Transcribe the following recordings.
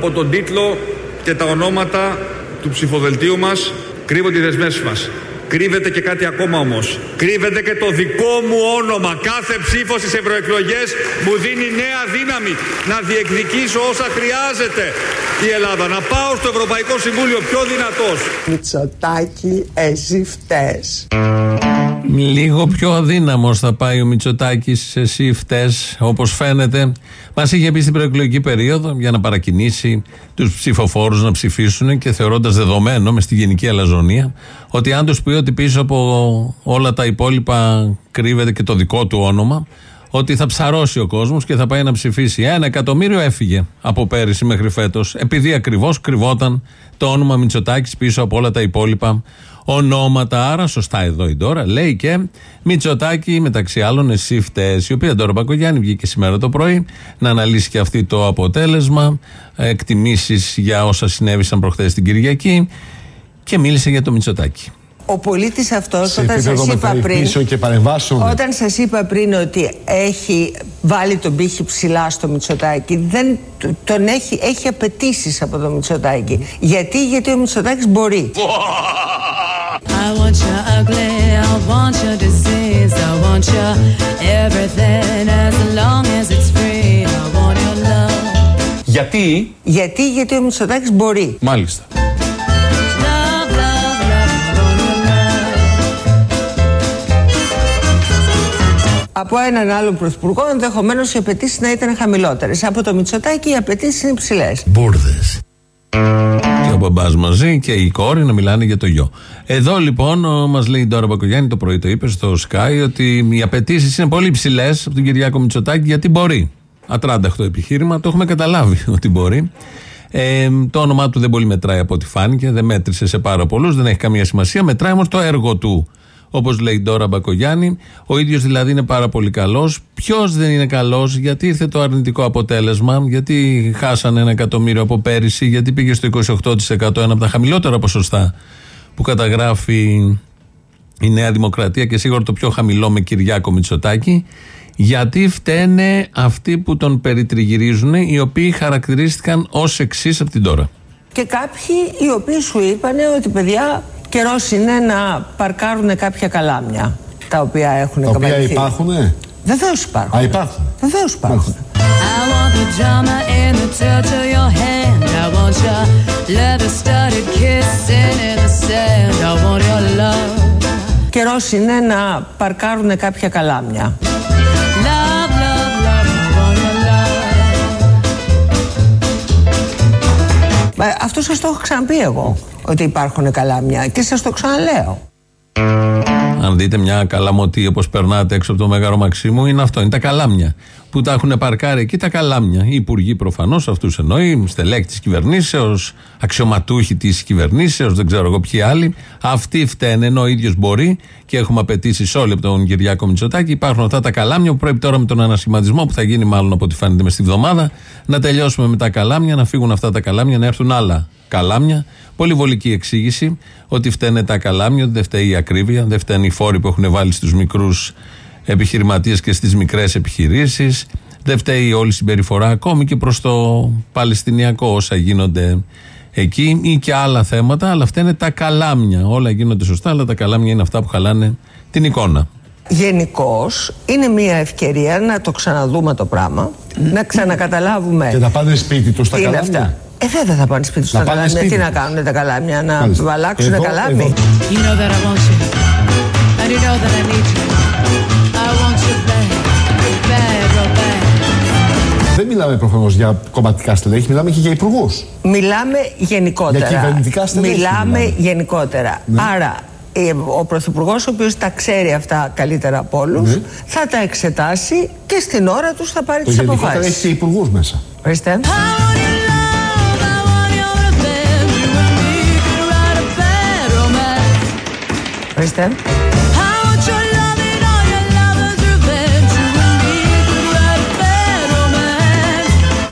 Πίσω από τον τίτλο και τα ονόματα του ψηφοδελτίου μας κρύβονται οι δεσμεύσεις μας. Κρύβεται και κάτι ακόμα όμως. Κρύβεται και το δικό μου όνομα. Κάθε ψήφο στις ευρωεκλογές μου δίνει νέα δύναμη να διεκδικήσω όσα χρειάζεται η Ελλάδα. Να πάω στο Ευρωπαϊκό Συμβούλιο πιο δυνατός. Μητσοτάκη, εσύ φταίς. Λίγο πιο αδύναμος θα πάει ο Μητσοτάκης, εσύ φταίει, όπως φαίνεται. Μας είχε πει στην προεκλογική περίοδο για να παρακινήσει τους ψηφοφόρους να ψηφίσουν και θεωρώντας δεδομένο μες στη γενική αλαζονία ότι αν τους πει ότι πίσω από όλα τα υπόλοιπα κρύβεται και το δικό του όνομα, ότι θα ψαρώσει ο κόσμος και θα πάει να ψηφίσει. Ένα εκατομμύριο έφυγε από πέρυσι μέχρι φέτος, επειδή ακριβώς κρυβόταν το όνομα Μητσοτάκης πίσω από όλα τα υπόλοιπα ονόματα. Άρα, σωστά εδώ η τώρα, λέει και Μητσοτάκη, μεταξύ άλλων, εσύ φταίεις. Η οποία τώρα Μπακογιάννη βγήκε σήμερα το πρωί να αναλύσει και αυτή το αποτέλεσμα. Εκτιμήσεις για όσα συνέβησαν προχθές την Κυριακή και μίλησε για το Μητσοτάκη. Ο πολίτης αυτός όταν σας είπα πριν και Όταν σας είπα πριν ότι έχει βάλει τον πύχη ψηλά στο Μητσοτάκη δεν τον έχει, έχει απαιτήσεις από το Μητσοτάκη Γιατί, γιατί ο Μητσοτάκης μπορεί I want you ugly, I want your disease, I want you everything as long as it's free, I want your love. Γιατί; Γιατί, γιατί ο Μητσοτάκης μπορεί. Μάλιστα. Από έναν άλλον πρωθυπουργό ενδεχομένως οι απαιτήσεις να ήταν χαμηλότερες. Από το Μητσοτάκη οι απαιτήσεις είναι υψηλέ. Μπούρδε. Και ο μπαμπάς μαζί και η κόρη να μιλάνε για το γιο. Εδώ λοιπόν μας λέει τώρα Μπακογιάννη το πρωί το είπε στο Sky ότι οι απαιτήσεις είναι πολύ υψηλέ από τον Κυριάκο Μητσοτάκη γιατί μπορεί. Ατράνταχτο επιχείρημα, το έχουμε καταλάβει ότι μπορεί. Ε, το όνομά του δεν πολύ μετράει από ό,τι φάνηκε, δεν μέτρησε σε πάρα πολλούς, δεν έχει καμία σημασία. Μετράει όμως το έργο του. Όπως λέει τώρα Μπακογιάννη, ο ίδιος δηλαδή είναι πάρα πολύ καλός. Ποιος δεν είναι καλός, γιατί ήρθε το αρνητικό αποτέλεσμα, γιατί χάσανε ένα εκατομμύριο από πέρυσι, γιατί πήγε στο 28%, ένα από τα χαμηλότερα ποσοστά που καταγράφει η Νέα Δημοκρατία και σίγουρα το πιο χαμηλό με Κυριάκο Μητσοτάκη. Γιατί φταίνε αυτοί που τον περιτριγυρίζουν, οι οποίοι χαρακτηρίστηκαν ως εξής από την τώρα. Και κάποιοι οι οποίοι σου είπαν ότι παιδιά καιρό είναι να παρκάρουν κάποια καλάμια τα οποία έχουν Τα οποία υπάρχουν. Βεβαίως υπάρχουν. Α, υπάρχουν. Βεβαίως υπάρχουν. Καιρός είναι να παρκάρουν κάποια καλάμια. Αυτό σας το έχω ξαναπεί εγώ Ότι υπάρχουν καλάμια Και σας το ξαναλέω αν δείτε μια καλαμωτή όπως περνάτε έξω από το Μέγαρο Μαξίμου, είναι αυτό. Είναι τα καλάμια. Που τα έχουν παρκάρει εκεί τα καλάμια. Οι υπουργοί προφανώς αυτούς εννοεί, στελέχη της κυβερνήσεως, αξιωματούχοι της κυβερνήσεως, δεν ξέρω εγώ ποιοι άλλοι. Αυτοί φταίνε ενώ ο ίδιος μπορεί και έχουμε απαιτήσει όλοι από τον Κυριάκο Μητσοτάκη. Υπάρχουν αυτά τα καλάμια που πρέπει τώρα με τον ανασχηματισμό που θα γίνει μάλλον από ό,τι φαίνεται μες στη βδομάδα να τελειώσουμε με τα καλάμια, να φύγουν αυτά τα καλάμια, να έρθουν άλλα καλάμια. Πολύ βολική εξήγηση ότι φταίνε τα καλάμια, ότι δεν φταίει η ακρίβεια, δεν φταίνουν οι φόροι που έχουν βάλει στους μικρούς επιχειρηματίες και στις μικρές επιχειρήσεις. Δεν φταίει όλη η συμπεριφορά, ακόμη και προς το Παλαιστινιακό όσα γίνονται εκεί ή και άλλα θέματα. Αλλά αυτά είναι τα καλάμια. Όλα γίνονται σωστά, αλλά τα καλάμια είναι αυτά που χαλάνε την εικόνα. Γενικώς είναι μια ευκαιρία να το ξαναδούμε το πράγμα, να ξανακαταλάβουμε. Και να πάνε σπίτι τους τα καλάμια. Ε, δεν θα πάνε σπίτι τους τα καλάμια. Τι να κάνουν τα καλάμια, να Μάλιστα. αλλάξουν τα καλάμια. Δεν μιλάμε προφανώς για κομματικά στελέχη, μιλάμε και για υπουργούς. Μιλάμε γενικότερα. Για κυβερνητικά στελέχη. Μιλάμε, μιλάμε. γενικότερα. Ναι. Άρα, ε, ο Πρωθυπουργός, ο οποίος τα ξέρει αυτά καλύτερα από όλους, ναι. θα τα εξετάσει και στην ώρα τους θα πάρει τις αποφάσεις. Έχει και υπουργούς μέσα. Ορίστε. Ορίστε.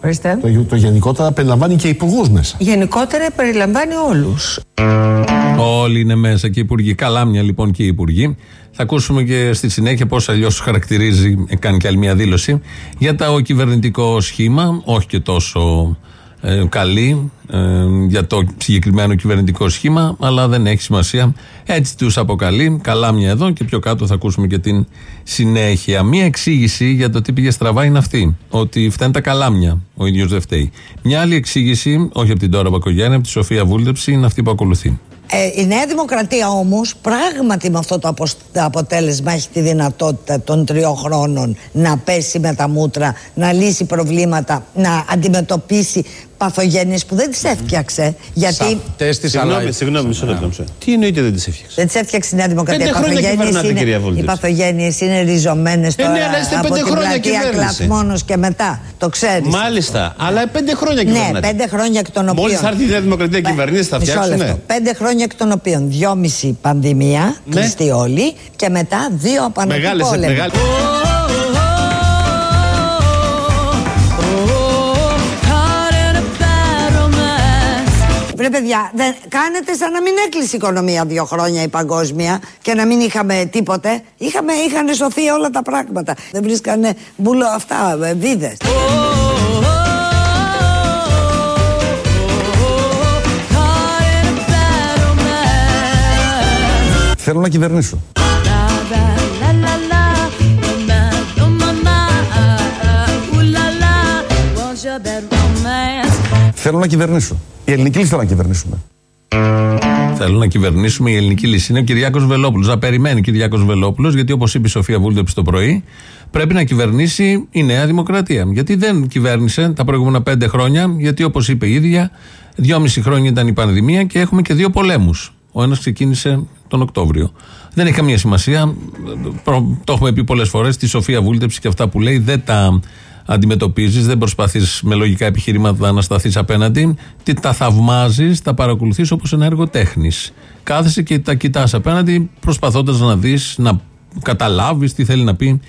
Ορίστε. Το, το γενικότερα περιλαμβάνει και υπουργούς μέσα. Γενικότερα περιλαμβάνει όλους. Όλοι είναι μέσα και οι υπουργοί. Καλάμια λοιπόν και οι υπουργοί. Θα ακούσουμε και στη συνέχεια πώς αλλιώς χαρακτηρίζει, κάνει και άλλη μια δήλωση για το κυβερνητικό σχήμα, όχι και τόσο ε, καλή ε, για το συγκεκριμένο κυβερνητικό σχήμα, αλλά δεν έχει σημασία. Έτσι τους αποκαλεί. Καλάμια εδώ και πιο κάτω θα ακούσουμε και την συνέχεια. Μία εξήγηση για το τι πήγε στραβά είναι αυτή. Ότι φτάνει τα καλάμια. Ο ίδιος δεν φταίει. Μια άλλη εξήγηση, όχι από την τώρα Μπακογιάννη, από τη Σοφία Βούλτεψη, είναι αυτή που ακολουθεί. Ε, η Νέα Δημοκρατία όμως πράγματι με αυτό το αποτέλεσμα έχει τη δυνατότητα των τριών χρόνων να πέσει με τα μούτρα, να λύσει προβλήματα, να αντιμετωπίσει παθογένειες που δεν τις έφτιαξε. Γιατί. Συγγνώμη, συγγνώμη, μισό λεπτό. Τι εννοείται δεν τις έφτιαξε; Δεν τις έφτιαξε η Νέα Δημοκρατία. Οι παθογένειες είναι, οι παθογένειες είναι ριζωμένες ε, τώρα. ναι, αλλά είστε από πέντε την χρόνια πλατεία Κλαθμόνο και μετά. Το ξέρεις. Μάλιστα. Αλλά πέντε χρόνια κυβερνάτε. Ναι, πέντε χρόνια εκ των οποίων. Μόλι θα έρθει η Νέα Δημοκρατία κυβερνήσεις, θα φτιάξουν. Πέντε χρόνια εκ των οποίων δυόμιση πανδημία, ναι. κλειστή όλοι, και μετά δύο απανοτή πόλεμοι. Βρε παιδιά, δεν, κάνετε σαν να μην έκλεισε η οικονομία δύο χρόνια η παγκόσμια και να μην είχαμε τίποτε. Είχαμε, είχαν σωθεί όλα τα πράγματα. Δεν βρίσκανε μπουλο αυτά, ε, βίδες. Θέλω να κυβερνήσω. Θέλω να κυβερνήσω. Η ελληνική λύση θέλω να κυβερνήσουμε. Θέλω να κυβερνήσουμε. Η ελληνική λύση είναι ο Κυριάκος Βελόπουλος. Να περιμένει ο Κυριάκος Βελόπουλος, γιατί όπως είπε η Σοφία Βούλτεψη το πρωί, πρέπει να κυβερνήσει η Νέα Δημοκρατία. Γιατί δεν κυβέρνησε τα προηγούμενα πέντε χρόνια, γιατί όπως είπε η ίδια, δυόμιση χρόνια ήταν η πανδημία και έχουμε και δύο πολέμους. Ο ένας ξεκίνησε τον Οκτώβριο. Δεν έχει καμία σημασία. Το έχουμε πει πολλές φορές. Τη Σοφία Βούλτεψη και αυτά που λέει δεν τα αντιμετωπίζεις, δεν προσπαθείς με λογικά επιχειρήματα να σταθείς απέναντι. Τι τα θαυμάζεις, τα παρακολουθείς όπως ένα έργο τέχνης. Κάθεσαι και τα κοιτάς απέναντι, προσπαθώντας να δεις, να καταλάβεις τι θέλει να πει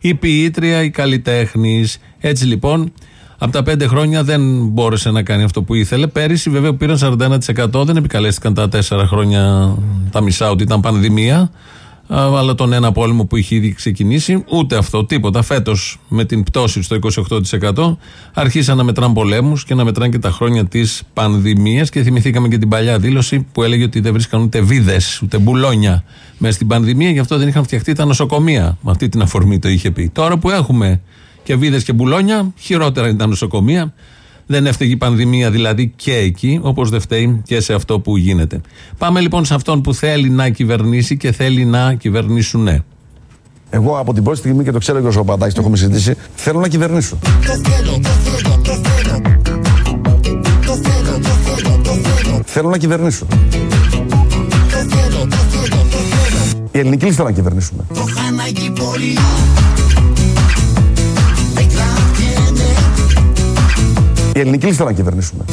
η ποιήτρια, η καλλιτέχνης. Έτσι λοιπόν, από τα πέντε χρόνια δεν μπόρεσε να κάνει αυτό που ήθελε. Πέρυσι, βέβαια, που πήραν 41%, δεν επικαλέστηκαν τα τέσσερα χρόνια τα μισά ότι ήταν πανδημία αλλά τον ένα πόλεμο που είχε ήδη ξεκινήσει. Ούτε αυτό, τίποτα. Φέτος με την πτώση στο 28% αρχίσαν να μετράνε πολέμους και να μετράνε και τα χρόνια της πανδημίας. Και θυμηθήκαμε και την παλιά δήλωση που έλεγε ότι δεν βρίσκαν ούτε βίδες, ούτε μπουλόνια μέσα στην πανδημία, γι' αυτό δεν είχαν φτιαχτεί τα νοσοκομεία. Με αυτή την αφορμή το είχε πει. Τώρα που έχουμε και βίδες και μπουλόνια, χειρότερα είναι τα νοσοκομεία. Δεν έφταιγε η πανδημία δηλαδή και εκεί, όπως δεν φταίει και σε αυτό που γίνεται. Πάμε λοιπόν σε αυτόν που θέλει να κυβερνήσει και θέλει να κυβερνήσουν ναι. Εγώ από την πρώτη στιγμή και το ξέρω και ο Παπαδάκης, το έχουμε συζητήσει, θέλω να κυβερνήσω. Θέλω να κυβερνήσω. Η ελληνική λίστα να κυβερνήσουμε. Η ελληνική λίστα να κυβερνήσουμε.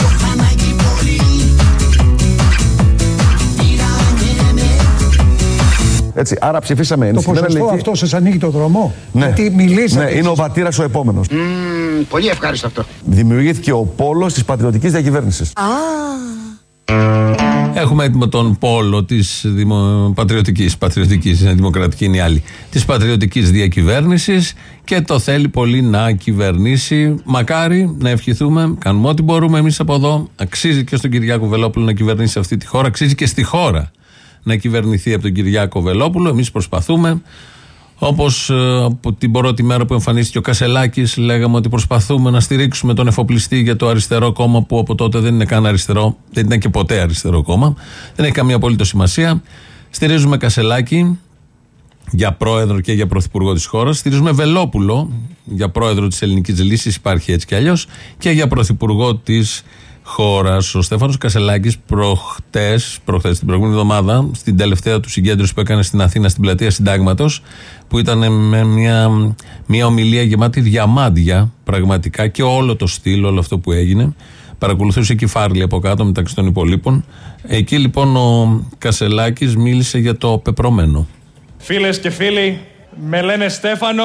Έτσι, άρα ψηφίσαμε Το ποσοστό αυτό σας ανοίγει το δρόμο; Ναι, γιατί μιλήσατε. ναι είναι ο βατήρας ο επόμενος. Mm, πολύ ευχάριστο αυτό. Δημιουργήθηκε ο πόλος της πατριωτικής διακυβέρνησης. Α. Έχουμε έτοιμο τον πόλο της δημο... πατριωτικής, πατριωτικής, δημοκρατική είναι η άλλη, της πατριωτικής διακυβέρνησης και το θέλει πολύ να κυβερνήσει. Μακάρι να ευχηθούμε, κάνουμε ό,τι μπορούμε εμείς από εδώ. Αξίζει και στον Κυριάκο Βελόπουλο να κυβερνήσει αυτή τη χώρα, αξίζει και στη χώρα να κυβερνηθεί από τον Κυριάκο Βελόπουλο. Εμείς προσπαθούμε. Όπως ε, από την πρώτη μέρα που εμφανίστηκε ο Κασελάκης, λέγαμε ότι προσπαθούμε να στηρίξουμε τον εφοπλιστή για το αριστερό κόμμα που από τότε δεν είναι καν αριστερό, δεν ήταν και ποτέ αριστερό κόμμα. Δεν έχει καμία απολύτως σημασία. Στηρίζουμε Κασελάκη για πρόεδρο και για πρωθυπουργό της χώρας. Στηρίζουμε Βελόπουλο για πρόεδρο της Ελληνικής Λύσης, υπάρχει έτσι κι αλλιώς, και για πρωθυπουργό της χώρα. Ο Στέφανος Κασελάκης προχτές, προχτές, την προηγούμενη εβδομάδα, στην τελευταία του συγκέντρωση που έκανε στην Αθήνα, στην πλατεία Συντάγματος, που ήταν με μια, μια ομιλία γεμάτη διαμάντια πραγματικά και όλο το στυλ, όλο αυτό που έγινε. Παρακολουθούσε και η Φάρλη από κάτω μεταξύ των υπολείπων. Εκεί λοιπόν ο Κασελάκης μίλησε για το πεπρωμένο. Φίλες και φίλοι, με λένε Στέφανο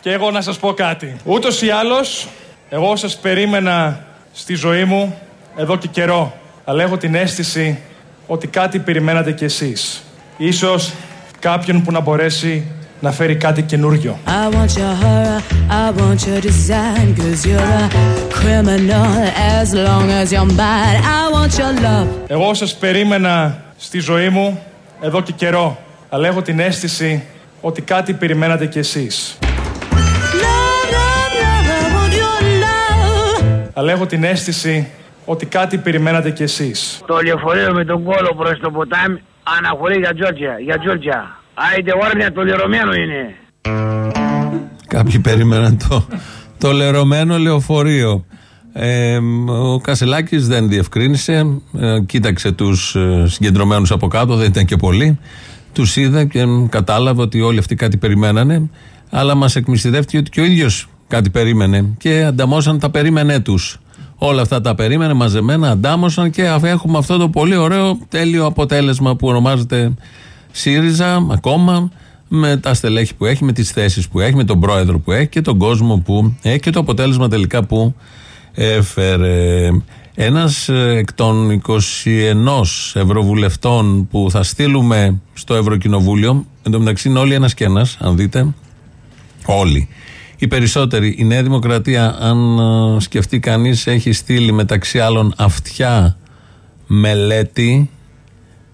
και εγώ να σας πω κάτι. Ούτως ή άλλως, εγώ σας περίμενα στη ζωή μου εδώ και καιρό. Αλλά έχω την αίσθηση ότι κάτι περιμένατε κι εσείς. Ίσως κάποιον που να μπορέσει να φέρει κάτι καινούριο. I want your horror, I want your design Cause you're a criminal as long as you're mine I want your love Εγώ σας περίμενα στη ζωή μου εδώ και καιρό αλλά έχω την αίσθηση ότι κάτι περιμένατε κι εσείς. Love, love, love, I want your love Αλλά έχω την αίσθηση ότι κάτι περιμένατε κι εσείς. Το λεωφορείο με τον κόλο προς το ποτάμι αναχωρεί για Τζόρτζια. Για Τζόρτζια. Άιντε όρνια το λερωμένο είναι. Κάποιοι περίμεναν το, το λερωμένο λεωφορείο. Ε, ο Κασελάκης δεν διευκρίνησε, ε, κοίταξε τους ε, συγκεντρωμένους από κάτω, δεν ήταν και πολλοί. Τους είδε και κατάλαβε ότι όλοι αυτοί κάτι περιμένανε, αλλά μας εκμυστηρεύτηκε ότι και ο ίδιος κάτι περίμενε και ανταμώσαν τα περίμενέ τους. Όλα αυτά τα περίμενε μαζεμένα, αντάμωσαν και έχουμε αυτό το πολύ ωραίο τέλειο αποτέλεσμα που ονομάζεται ΣΥΡΙΖΑ ακόμα με τα στελέχη που έχει, με τις θέσεις που έχει, με τον πρόεδρο που έχει και τον κόσμο που έχει και το αποτέλεσμα τελικά που έφερε. Ένας ε, εκ των 21 ευρωβουλευτών που θα στείλουμε στο Ευρωκοινοβούλιο, εν τω μεταξύ είναι όλοι ένας και ένας, αν δείτε, όλοι. Οι περισσότεροι, η Νέα Δημοκρατία, αν ε, σκεφτεί κανείς, έχει στείλει μεταξύ άλλων αυτιά μελέτη,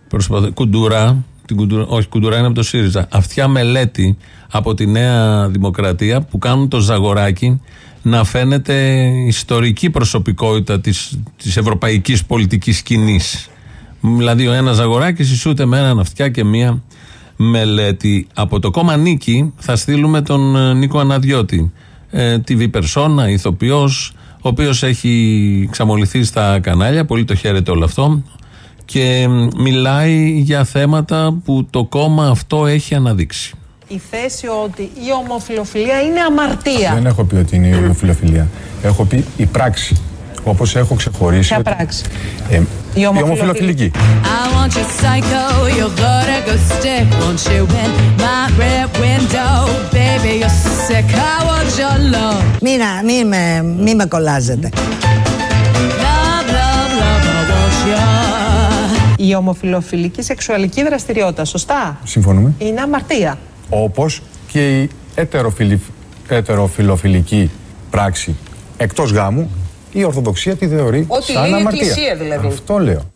προσπαθώ, κουντούρα, την κουντούρα, όχι κουντούρα είναι από το ΣΥΡΙΖΑ, αυτιά μελέτη από τη Νέα Δημοκρατία που κάνουν το Ζαγοράκι να φαίνεται ιστορική προσωπικότητα της, της ευρωπαϊκής πολιτικής σκηνής. Δηλαδή ο ένας Ζαγοράκης ισούται με έναν αυτιά και μία μελέτη. Από το κόμμα Νίκη θα στείλουμε τον ε, Νίκο Αναδιώτη. Ε, TV Persona, ηθοποιός, ο οποίος έχει ξαμοληθεί στα κανάλια, πολύ το χαίρεται όλο αυτό και μιλάει για θέματα που το κόμμα αυτό έχει αναδείξει. Η θέση ότι η ομοφιλοφιλία είναι αμαρτία. Δεν έχω πει ότι είναι η ομοφιλοφιλία. Έχω πει η πράξη. Όπως έχω ξεχωρίσει. Ποια ότι- πράξη; Ε, η ομοφιλοφιλική. ομοφιλοφιλική. I want you psycho, you gotta go stick Want you in my rear window; Baby, you're sick, I want your love Μην, α- μη, με, μη με κολλάζετε. Love, love, love, I want your Η ομοφιλοφιλική σεξουαλική δραστηριότητα, σωστά; Συμφωνούμε. Είναι αμαρτία. Όπως και η ετεροφιλι... ετεροφιλοφιλική πράξη εκτός γάμου η Ορθοδοξία τη θεωρεί Ότι σαν λέει η αμαρτία. Εκκλησία, δηλαδή. Αυτό λέω.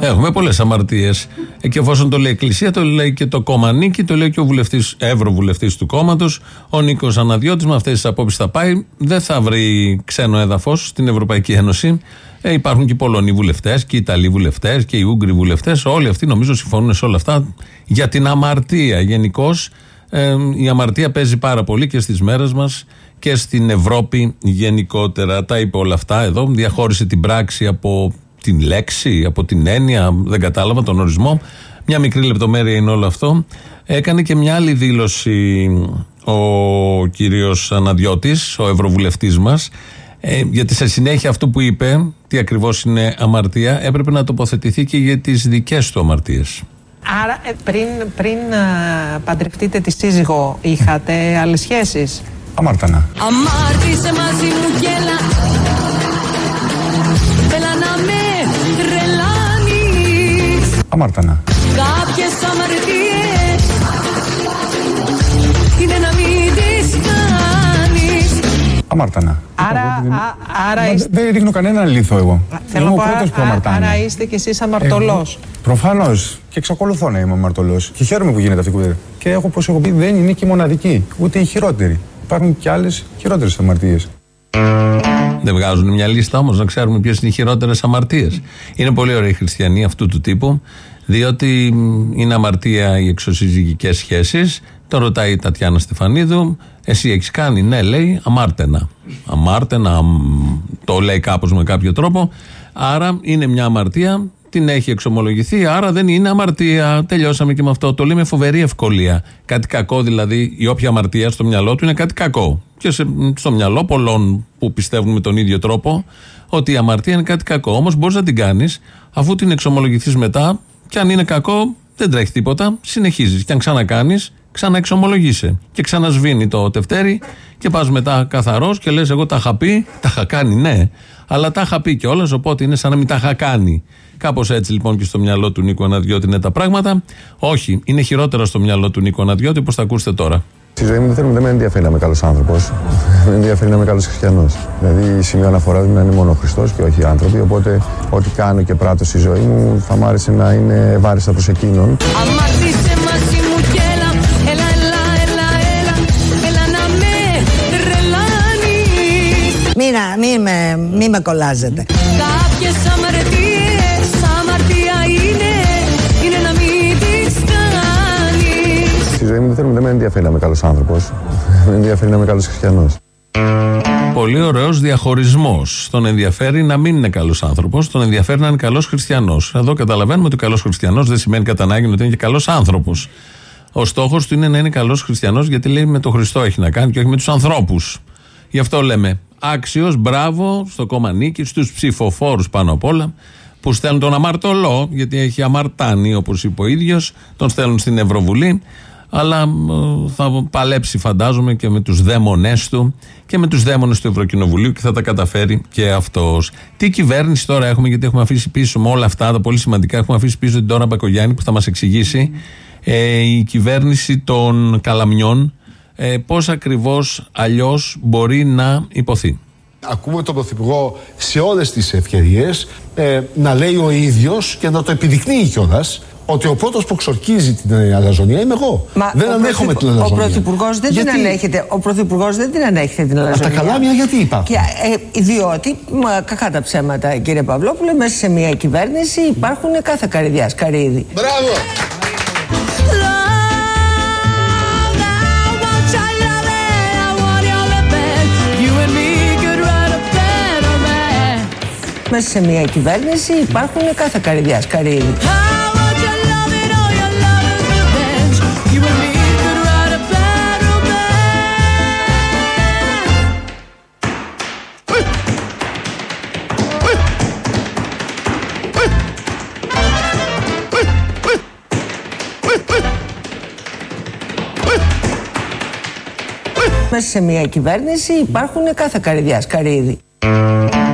Έχουμε πολλές αμαρτίες. Και εφόσον το λέει η Εκκλησία, το λέει και το κόμμα Νίκη, το λέει και ο βουλευτής, ευρωβουλευτής του κόμματος. Ο Νίκος Αναδιώτης με αυτές τις απόψεις θα πάει. Δεν θα βρει ξένο έδαφος στην Ευρωπαϊκή Ένωση. Ε, υπάρχουν και οι Πολωνοί βουλευτές και οι Ιταλοί βουλευτές και οι Ούγγροι βουλευτές. Όλοι αυτοί νομίζω συμφωνούν σε όλα αυτά για την αμαρτία. Γενικώς ε, η αμαρτία παίζει πάρα πολύ και στις μέρες μας και στην Ευρώπη γενικότερα. Τα είπε όλα αυτά εδώ. Διαχώρισε την πράξη από την λέξη, από την έννοια, δεν κατάλαβα τον ορισμό. Μια μικρή λεπτομέρεια είναι όλο αυτό. Έκανε και μια άλλη δήλωση ο κύριος Αναδιώτης, ο ευρωβουλευτής μας, ε, γιατί σε συνέχεια αυτό που είπε, τι ακριβώς είναι αμαρτία, έπρεπε να τοποθετηθεί και για τις δικές του αμαρτίες. Άρα ε, πριν, πριν α, παντρευτείτε τη σύζυγο είχατε άλλες σχέσεις; Αμάρτανα. Αμάρτησε μαζί μου γέλα Έλα να με τρελάνεις Αμάρτανα. Κάποιες αμαρτίες Είναι να μην τις κάνεις Αμάρτανα. Άρα, α, άρα Μα είστε, Δεν ρίχνω κανέναν λίθο εγώ. θέλω Είμαι να ο πω, πρώτος που α- αμαρτάνει. άρα είστε κι εσείς αμαρτωλός. Προφανώς. Και εξακολουθώ να είμαι αμαρτωλός. Και χαίρομαι που γίνεται αυτή η κουβέντα. Και έχω, όπως έχω πει, δεν είναι και η μοναδική, ούτε η χειρότερη. Υπάρχουν και άλλες χειρότερες αμαρτίες. Δεν βγάζουν μια λίστα όμως να ξέρουμε ποιες είναι οι χειρότερες αμαρτίες. Είναι πολύ ωραία οι χριστιανοί αυτού του τύπου, διότι μ, είναι αμαρτία οι εξωσυζυγικές σχέσεις. Το ρωτάει η Τατιάνα Στεφανίδου, εσύ έχεις κάνει, ναι, λέει, αμάρτενα. Αμάρτενα, αμ, το λέει κάπως με κάποιο τρόπο. Άρα είναι μια αμαρτία, την έχει εξομολογηθεί, άρα δεν είναι αμαρτία. Τελειώσαμε και με αυτό. Το λέει με φοβερή ευκολία. Κάτι κακό δηλαδή, η όποια αμαρτία στο μυαλό του είναι κάτι κακό. Και σε- στο μυαλό πολλών που πιστεύουν με τον ίδιο τρόπο ότι η αμαρτία είναι κάτι κακό. Όμως μπορείς να την κάνεις αφού την εξομολογηθείς μετά και αν είναι κακό δεν τρέχει τίποτα. Συνεχίζεις. Και αν ξανακάνεις, Ξαναεξομολογείσαι. Και ξανασβήνει το τευτέρι και πας μετά καθαρός και λες: Εγώ τα είχα πει, τα είχα κάνει, ναι. Αλλά τα είχα πει κιόλας, οπότε είναι σαν να μην τα είχα κάνει. Κάπως έτσι λοιπόν και στο μυαλό του Νίκο Αναδιώτη είναι τα πράγματα. Όχι, είναι χειρότερα στο μυαλό του Νίκο Αναδιώτη, όπως θα ακούσετε τώρα. Στη ζωή μου δεν, θέλω, δεν με ενδιαφέρει να είμαι καλός άνθρωπος. με ενδιαφέρει να είμαι καλός χριστιανός. Δηλαδή, η σημείο αναφοράς μου να είναι μόνο ο Χριστός και όχι οι άνθρωποι. Οπότε, ό,τι κάνω και πράττω στη ζωή μου θα μ' άρεσε να είναι ευάριστα προς εκείνον. Αμάρτησε τρελάνεις Μην, μην, με, μην με κολλάζετε. Κάποιες αμαρτίες, αμαρτία είναι, είναι να μην τις κάνεις Στη ζωή μου δεν, θέλω, δεν με ενδιαφέρει να είμαι καλός άνθρωπος. με ενδιαφέρει να είμαι καλός χριστιανός. Πολύ ωραίος διαχωρισμός. Τον ενδιαφέρει να μην είναι καλός άνθρωπος, τον ενδιαφέρει να είναι καλός χριστιανός. Εδώ καταλαβαίνουμε ότι ο καλός χριστιανός δεν σημαίνει κατά ανάγκη ότι είναι και καλός άνθρωπος. Ο στόχος του είναι να είναι καλός χριστιανός γιατί λέει με τον Χριστό έχει να κάνει και όχι με τους ανθρώπους. Γι' αυτό λέμε άξιος, μπράβο στο κόμμα νίκης, στους ψηφοφόρους πάνω απ' όλα που στέλνουν τον αμαρτωλό, γιατί έχει αμαρτάνει όπως είπε ο ίδιος, τον στέλνουν στην Ευρωβουλή αλλά ε, θα παλέψει φαντάζομαι και με τους δαίμονές του και με τους δαίμονες του Ευρωκοινοβουλίου και θα τα καταφέρει και αυτός. Τι κυβέρνηση τώρα έχουμε γιατί έχουμε αφήσει πίσω με όλα αυτά τα πολύ σημαντικά έχουμε αφήσει πίσω την Τώρα Μπακογιάννη που θα μας εξηγήσει ε, η κυβέρνηση των Καλαμιών ε, πώς ακριβώς αλλιώς μπορεί να υποθεί; Ακούμε τον Πρωθυπουργό σε όλες τις ευκαιρίες ε, να λέει ο ίδιος και να το επιδεικνύει κιόλας ότι ο πρώτος που ξορκίζει την ε, αλαζονία είμαι εγώ. Μα δεν ο ανέχομαι την Πρωθυπου- αλαζονία. Ο Πρωθυπουργός δεν Γιατί; την ανέχεται. Ο Πρωθυπουργός δεν την ανέχεται την αλαζονία. καλάμια γιατί υπάρχουν; Και, ε, διότι, μα, κακά τα ψέματα, κύριε Παυλόπουλο, μέσα σε μια κυβέρνηση υπάρχουν κάθε καρδιά καρύδι. Μπράβο! Μέσα σε μια κυβέρνηση υπάρχουν κάθε καρδιά καρύδι. Μέσα σε μια κυβέρνηση υπάρχουν κάθε καρδιά καρύδι.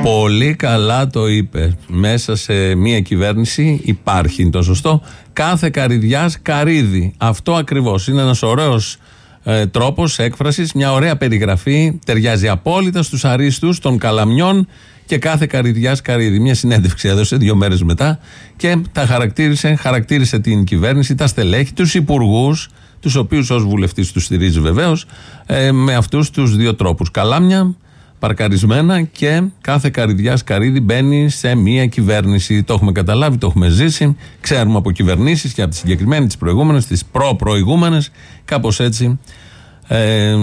Πολύ καλά το είπες. Μέσα σε μια κυβέρνηση υπάρχει, είναι το σωστό, κάθε καρυδιάς καρύδι. Αυτό ακριβώς. Είναι ένας ωραίος ε, τρόπος έκφρασης, μια ωραία περιγραφή. Ταιριάζει απόλυτα στους αρίστους των καλαμιών και κάθε καρυδιάς καρύδι. Μια συνέντευξη έδωσε δύο μέρες μετά και τα χαρακτήρισε, χαρακτήρισε την κυβέρνηση, τα στελέχη, τους υπουργούς, τους οποίους ως βουλευτής τους στηρίζει βεβαίως, ε, με αυτούς τους δύο τρόπους. Καλάμια, παρκαρισμένα και κάθε καρδιά καρύδι μπαίνει σε μία κυβέρνηση. Το έχουμε καταλάβει, το έχουμε ζήσει. Ξέρουμε από κυβερνήσεις και από τη συγκεκριμένη, τις προηγούμενες, τις προ-προηγούμενες. Κάπως έτσι ε,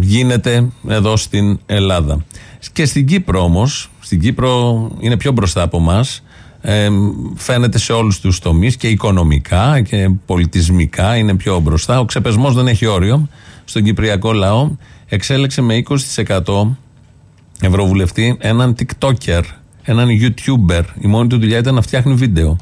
γίνεται εδώ στην Ελλάδα. Και στην Κύπρο όμως, στην Κύπρο είναι πιο μπροστά από εμά. Ε, φαίνεται σε όλους τους τομείς και οικονομικά και πολιτισμικά είναι πιο μπροστά. Ο ξεπεσμός δεν έχει όριο στον κυπριακό λαό. Εξέλεξε με 20% ευρωβουλευτή έναν TikToker, έναν YouTuber. Η μόνη του δουλειά ήταν να φτιάχνει βίντεο.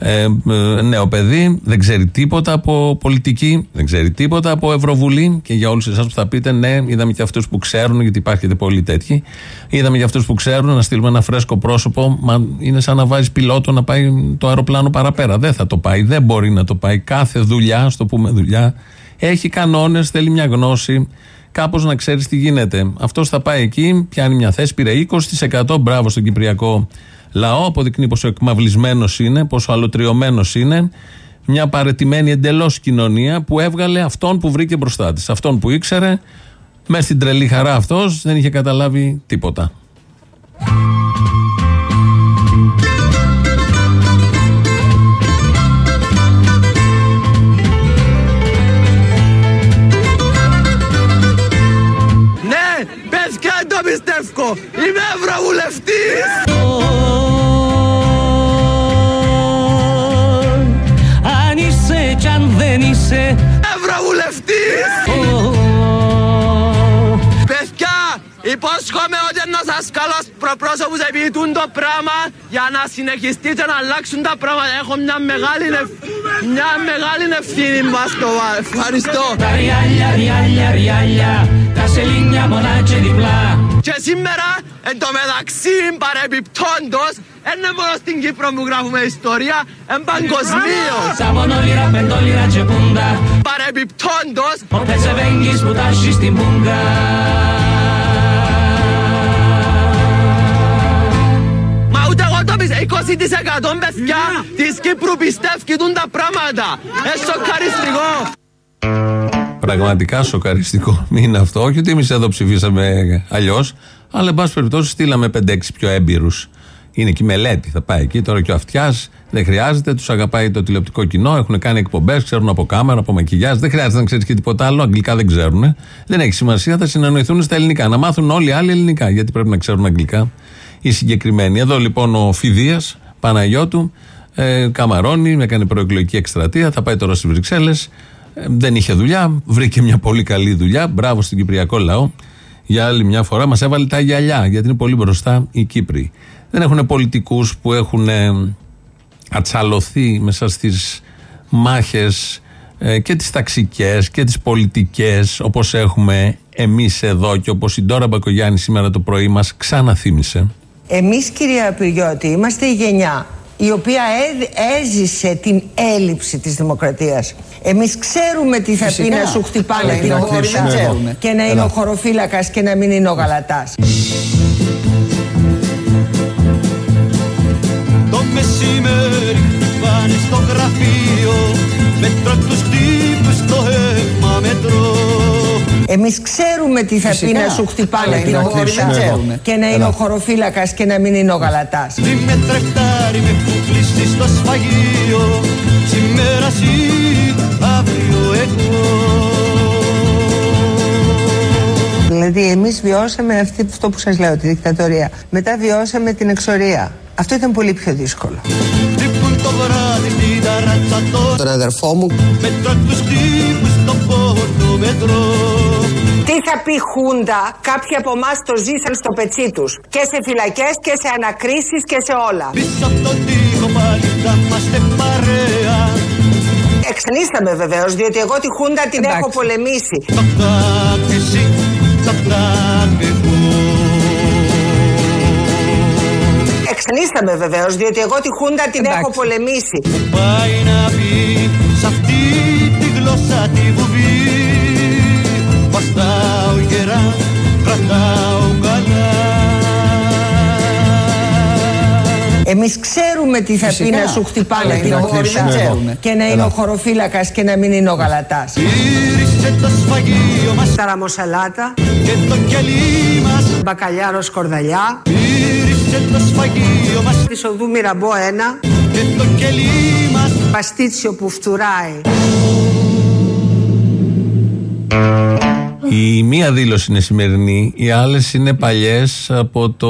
Ε, ε, νέο παιδί, δεν ξέρει τίποτα από πολιτική, δεν ξέρει τίποτα από Ευρωβουλή. Και για όλους εσάς που θα πείτε, ναι, είδαμε και αυτούς που ξέρουν, γιατί υπάρχετε πολλοί τέτοιοι. Είδαμε και αυτούς που ξέρουν να στείλουμε ένα φρέσκο πρόσωπο. Μα είναι σαν να βάζεις πιλότο να πάει το αεροπλάνο παραπέρα. Δεν θα το πάει, δεν μπορεί να το πάει. Κάθε δουλειά, ας το πούμε δουλειά, έχει κανόνες, θέλει μια γνώση. Κάπως να ξέρεις τι γίνεται. Αυτός θα πάει εκεί, πιάνει μια θέση, πήρε 20%. Μπράβο στον Κυπριακό λαό. Αποδεικνύει πόσο εκμαυλισμένος είναι, πόσο αλωτριωμένος είναι. Μια παρετημένη εντελώς κοινωνία που έβγαλε αυτόν που βρήκε μπροστά της. Αυτόν που ήξερε, μέσα στην τρελή χαρά αυτός δεν είχε καταλάβει τίποτα. Είμαι ευρωβουλευτής. Αν είσαι κι αν δεν είσαι Ευρωβουλευτής. Ω, Παιδιά, Υπόσχομαι ότι να σας καλώς προπρόσωπους επειδή τούν το πράγμα για να συνεχιστείτε να αλλάξουν τα πράγματα. Έχω μια μεγάλη, ευ- μια μεγάλη ευθύνη μας το βα- Ευχαριστώ. Ριάλια, ριάλια, ριάλια, τα σελίνια μονάτσε διπλά. Και σήμερα, εν τω μεταξύ, παρεπιπτόντος, δεν είναι μόνο στην Κύπρο που γράφουμε ιστορία, εν παγκοσμίως. Τα μονόλυρα, πεντόλυρα και πούντα. Παρεπιπτόντος, Όποιε σε βέγγεις που τάσεις στην πούγκα. Μα ούτε εγώ το πιστεύω. 20% παιδιά της Κύπρου πιστεύει τούν τα πράγματα. Ε, σοκαριστικό. Πραγματικά σοκαριστικό είναι αυτό. Όχι ότι εμείς εδώ ψηφίσαμε αλλιώς, αλλά εν πάση περιπτώσει στείλαμε 5-6 πιο έμπειρους. Είναι και η μελέτη, θα πάει εκεί. Τώρα και ο αυτιάς δεν χρειάζεται, τους αγαπάει το τηλεοπτικό κοινό, έχουν κάνει εκπομπές, ξέρουν από κάμερα, από μακιγιάζ. Δεν χρειάζεται να ξέρεις και τίποτα άλλο, αγγλικά δεν ξέρουν. Δεν έχει σημασία, θα συνεννοηθούν στα ελληνικά. Να μάθουν όλοι οι άλλοι ελληνικά, γιατί πρέπει να ξέρουν αγγλικά οι συγκεκριμένοι. Εδώ λοιπόν ο Φιδίας Παναγιώτου ε, καμαρώνει, έκανε προεκλογική εκστρατεία, θα πάει τώρα στις Βρυξέλλες. Ε, δεν είχε δουλειά, βρήκε μια πολύ καλή δουλειά. Μπράβο στην Κυπριακό λαό. Για άλλη μια φορά μας έβαλε τα γυαλιά, γιατί είναι πολύ μπροστά οι Κύπροι. Δεν έχουν πολιτικούς που έχουν ε, ατσαλωθεί μέσα στις μάχες ε, και τις ταξικές και τις πολιτικές, όπως έχουμε εμείς εδώ και όπως η Ντόρα Μπακογιάννη σήμερα το πρωί μας ξαναθύμισε. Εμείς κυρία Πυριώτη είμαστε η γενιά η οποία έ- έζησε την έλλειψη της δημοκρατίας. Εμείς ξέρουμε τι θα πει Φυσικά. να σου χτυπάνε Αλλά την οι νεότεροι δεν πόρτα ξέρουνε. και να είναι Έλα. ο χωροφύλακας και να μην είναι ο γαλατάς. Το μεσημέρι πάνε στο γραφείο Μέτρο τους τύπους στο αίμα μετρό Εμείς ξέρουμε τι θα πει Φυσικά. να σου χτυπάνε Αλλά οι την νεότεροι δεν πόρτα ξέρουνε. και να είναι ο χωροφύλακας και να μην είναι ο γαλατάς. Τι με τρεχτάρει με που κλείσει στο σφαγείο Σήμερα εσύ, αύριο εγώ Δηλαδή εμείς βιώσαμε αυτή, αυτό που σας λέω, τη δικτατορία. Μετά βιώσαμε την εξορία. Αυτό ήταν πολύ πιο δύσκολο. Χτύπουν το βράδυ στην ταράτσα των Τον αδερφό μου. Μέτρο τους τύπους στο πόρτο μετρό Τι θα πει Χούντα, κάποιοι από εμάς το ζήσαν στο πετσί τους. Και σε φυλακές και σε ανακρίσεις και σε όλα. Πίσω από τον τοίχο πάλι θα είμαστε παρέα Εξανίσταμε βεβαίως, διότι εγώ τη Χούντα την έχω πολεμήσει. Το κάνει εσύ, το κάνω εγώ Εξανίσταμε βεβαίως, διότι εγώ τη Χούντα την έχω πολεμήσει. Πάει να πει σ' αυτή τη γλώσσα τη βουβή Βαστάω γερά, κρατάω καλά. Εμείς ξέρουμε τι θα πει Φυσικά. να σου χτυπάνε Αλλά οι την νεότεροι δεν πόρτα ξέρουνε. και να είναι ο χωροφύλακας και να μην είναι ο γαλατάς. Γύρισε το σφαγείο μας. Ταραμοσαλάτα, και το κελί μας. Μπακαλιάρος σκορδαλιά, Γύρισε το σφαγείο μας. Της οδού Μυραμπό 1, και το κελί μας. Παστίτσιο που φτουράει. Η μία δήλωση είναι σημερινή, οι άλλες είναι παλιές από το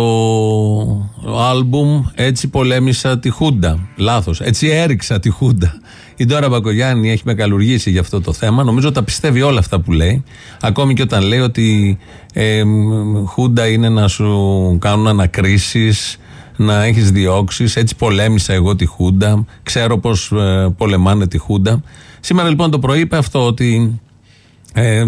άλμπουμ Έτσι πολέμησα τη Χούντα. Λάθος. Έτσι έριξα τη Χούντα. Η Ντόρα Μπακογιάννη έχει με καλουργήσει για αυτό το θέμα. Νομίζω τα πιστεύει όλα αυτά που λέει. Ακόμη και όταν λέει ότι ε, μ, Χούντα είναι να σου κάνουν ανακρίσεις, να έχεις διώξεις. Έτσι πολέμησα εγώ τη Χούντα. Ξέρω πώς πολεμάνε τη Χούντα. Σήμερα λοιπόν το πρωί είπε αυτό ότι ε,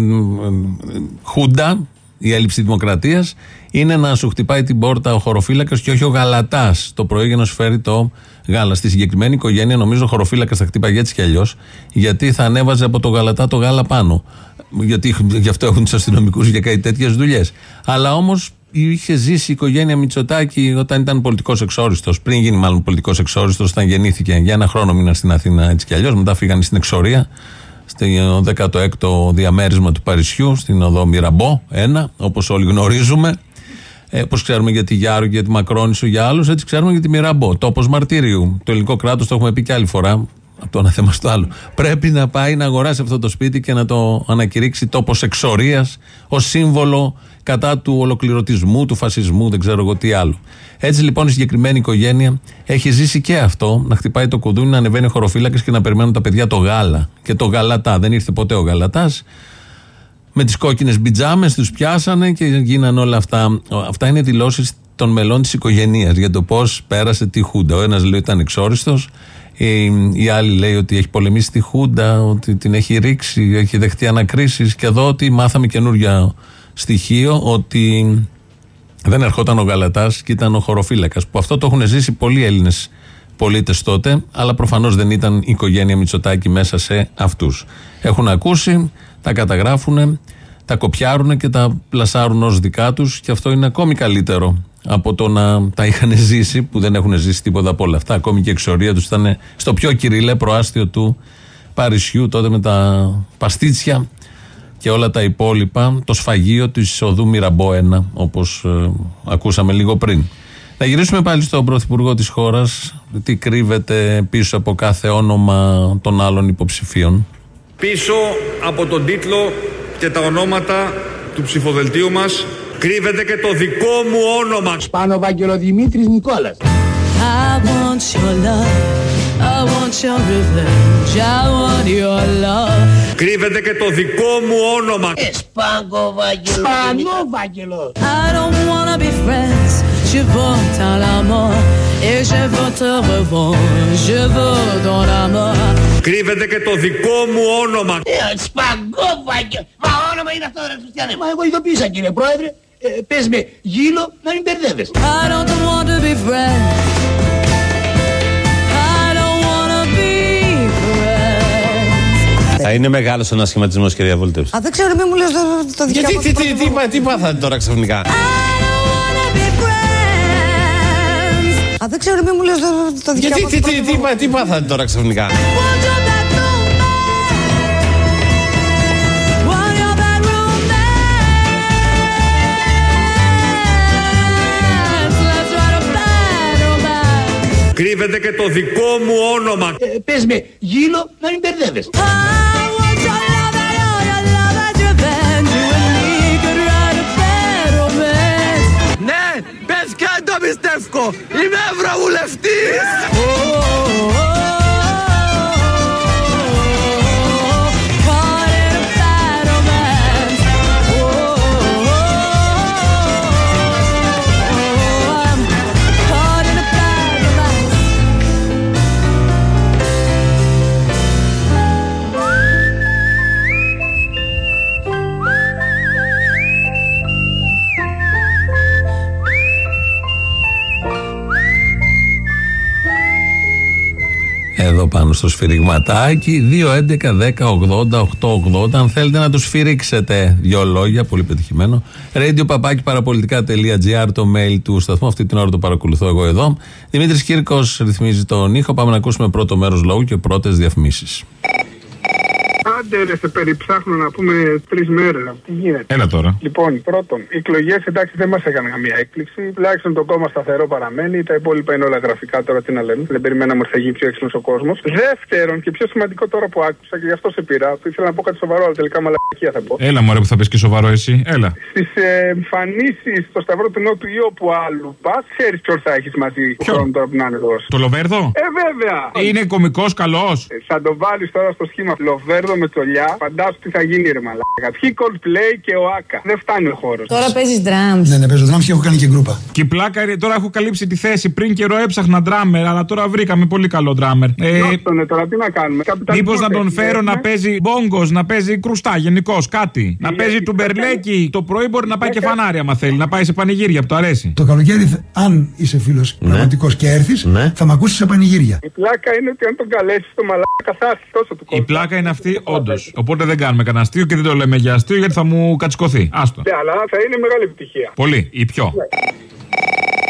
χούντα, η έλλειψη δημοκρατίας, είναι να σου χτυπάει την πόρτα ο χωροφύλακας και όχι ο γαλατάς το πρωί για να σου φέρει το γάλα. Στη συγκεκριμένη οικογένεια, νομίζω ο χωροφύλακας θα χτύπαγε έτσι κι αλλιώς, γιατί θα ανέβαζε από το γαλατά το γάλα πάνω. Γιατί γι' αυτό έχουν τους αστυνομικούς για κάτι τέτοιες δουλειές. Αλλά όμως είχε ζήσει η οικογένεια Μητσοτάκη όταν ήταν πολιτικός εξόριστος, πριν γίνει μάλλον πολιτικός εξόριστος, όταν γεννήθηκε. Για ένα χρόνο μήνα στην Αθήνα έτσι κι αλλιώς. Μετά φύγανε στην εξορία στο 16ο διαμέρισμα του Παρισιού, στην οδό Μυραμπό, ένα, όπως όλοι γνωρίζουμε. Ε, Όπω ξέρουμε για τη Γιάρου και για τη Μακρόνισο για άλλους, έτσι ξέρουμε για τη Μυραμπό. Τόπος μαρτύριου. Το ελληνικό κράτος, το έχουμε πει και άλλη φορά, από το ένα θέμα στο άλλο. Πρέπει να πάει να αγοράσει αυτό το σπίτι και να το ανακηρύξει τόπος εξορίας ως σύμβολο κατά του ολοκληρωτισμού, του φασισμού, δεν ξέρω εγώ τι άλλο. Έτσι λοιπόν η συγκεκριμένη οικογένεια έχει ζήσει και αυτό, να χτυπάει το κουδούνι, να ανεβαίνει ο χωροφύλακα και να περιμένουν τα παιδιά το γάλα και το γαλατά. Δεν ήρθε ποτέ ο γαλατάς. με τις κόκκινες μπιτζάμες, τους πιάσανε και γίνανε όλα αυτά. Αυτά είναι δηλώσεις των μελών της οικογένειας για το πώς πέρασε τη Χούντα. Ο ένας λέει ότι ήταν εξόριστος, η άλλη λέει ότι έχει πολεμήσει τη Χούντα, ότι την έχει ρίξει, έχει δεχτεί ανακρίσεις. Και εδώ ότι μάθαμε καινούργια στοιχείο ότι δεν ερχόταν ο Γαλατάς και ήταν ο χωροφύλακας. Που αυτό το έχουν ζήσει πολλοί Έλληνες πολίτες τότε, αλλά προφανώς δεν ήταν η οικογένεια Μητσοτάκη μέσα σε αυτούς. Έχουν ακούσει, τα καταγράφουν, τα κοπιάρουν και τα πλασάρουν ως δικά τους και αυτό είναι ακόμη καλύτερο από το να τα είχαν ζήσει, που δεν έχουν ζήσει τίποτα από όλα αυτά. Ακόμη και η εξορία τους ήταν στο πιο κυριλέ προάστιο του Παρισιού, τότε με τα παστίτσια και όλα τα υπόλοιπα, το σφαγείο της οδού Μυραμπό 1, όπως ε, ακούσαμε λίγο πριν. Θα γυρίσουμε πάλι στον Πρωθυπουργό της χώρας, τι κρύβεται πίσω από κάθε όνομα των άλλων υποψηφίων. Πίσω από τον τίτλο και τα ονόματα του ψηφοδελτίου μας κρύβεται και το δικό μου όνομα. Σπάνο Βάγγελο Δημήτρης Νικόλας. I want your love, I want your revenge, I want your love. Κρύβεται και το δικό μου όνομα. Εσπάγκο Βάγγελο. Σπανό Βάγγελο. I don't wanna be friends, je veux à la mort, et je veux te revoir, je veux dans la mort. Κρύβεται και το δικό μου όνομα. Ε, Σπαγκό Βάγγελο. Μα όνομα είναι αυτό ρε Χριστιανέ. Μα εγώ ειδοποίησα κύριε Πρόεδρε. Ε, πες με γύλο να μην μπερδεύεσαι. I don't want to be friends. I don't wanna be friends. Θα είναι μεγάλος ο ανασχηματισμός, κυρία Βούλτεψη. Α, δεν ξέρω, μην μου λες το, το Γιατί, δικαίωμα τι, του τι, τι, Πρωθυπουργού. τι, τι πάθατε τώρα ξαφνικά; Α, δεν ξέρω, μην μου λες το, το Γιατί, δικαίωμα τι, του τι, τι, Πρωθυπουργού. τι πάθατε τώρα ξαφνικά; Κρύβεται και το δικό μου όνομα. Ε, πες με γύλο να μην μπερδεύεσαι. I want your love and all your love στο σφυριγματάκι. 2.11.10.80.880 Αν θέλετε να τους σφυρίξετε Δυο λόγια, πολύ πετυχημένο. Radio παπάκι παραπολιτικά.gr Το mail του σταθμού. Αυτή την ώρα το παρακολουθώ εγώ εδώ. Δημήτρης Κύρκος ρυθμίζει τον ήχο. Πάμε να ακούσουμε πρώτο μέρος λόγου και πρώτες διαφημίσεις Άντε ρε, σε περιψάχνω να πούμε τρεις μέρες. Τι γίνεται; Έλα τώρα. Λοιπόν, πρώτον, οι εκλογές εντάξει δεν μας έκαναν καμία έκπληξη. Τουλάχιστον το κόμμα σταθερό παραμένει. Τα υπόλοιπα είναι όλα γραφικά τώρα, τι να λέμε. Δεν περιμέναμε ότι θα γίνει πιο έξυπνος ο κόσμος. Δεύτερον, και πιο σημαντικό τώρα που άκουσα και γι' αυτό σε πειρά, που ήθελα να πω κάτι σοβαρό, αλλά τελικά μαλακία θα πω. Έλα, μωρέ που θα πες και σοβαρό εσύ. Έλα. Στις εμφανίσεις στο Σταυρό του Νότου ή όπου άλλου πας, ξέρεις ποιον θα έχεις μαζί του χρόνου τώρα που να είναι εδώ. Το Λοβέρδο; Ε, βέβαια! Είναι κωμικό καλός. Ε, Θα το βάλεις τώρα στο σχήμα Λοβέρδο με τσολιά. Φαντάσου τι θα γίνει, ρε Μαλάκα. Ποιοι Coldplay και ο Άκα. Δεν φτάνει ο χώρος. Τώρα παίζεις drums. Ναι, ναι, παίζω drums και έχω κάνει και γκρούπα. Και η πλάκα είναι, τώρα έχω καλύψει τη θέση. Πριν καιρό έψαχνα ντράμερ, αλλά τώρα βρήκαμε πολύ καλό ντράμερ. Ε, Δώστονε τώρα, τι να κάνουμε. Μήπως να τον Καπιταλισμό φέρω να παίζει, παίζει μπόγκος, να παίζει κρουστά γενικώς, κάτι. Να παίζει του Μπερλέκι. Το πρωί μπορεί να πάει και φανάρι, άμα θέλει. Να πάει σε πανηγύρια που του αρέσει. Το καλοκαίρι, θε- αν είσαι φίλος πραγματικός και έρθεις, θα με ακούσεις σε πανηγύρια. Η πλάκα είναι ότι αν τον καλέσεις το μαλάκα θα έρθει τόσο του Η πλάκα είναι αυτή, όντως. Οπότε δεν κάνουμε κανένα αστείο και δεν το λέμε για αστείο γιατί θα μου κατσικωθεί. Άστο. Ναι, αλλά θα είναι μεγάλη επιτυχία. Πολύ. Ή πιο.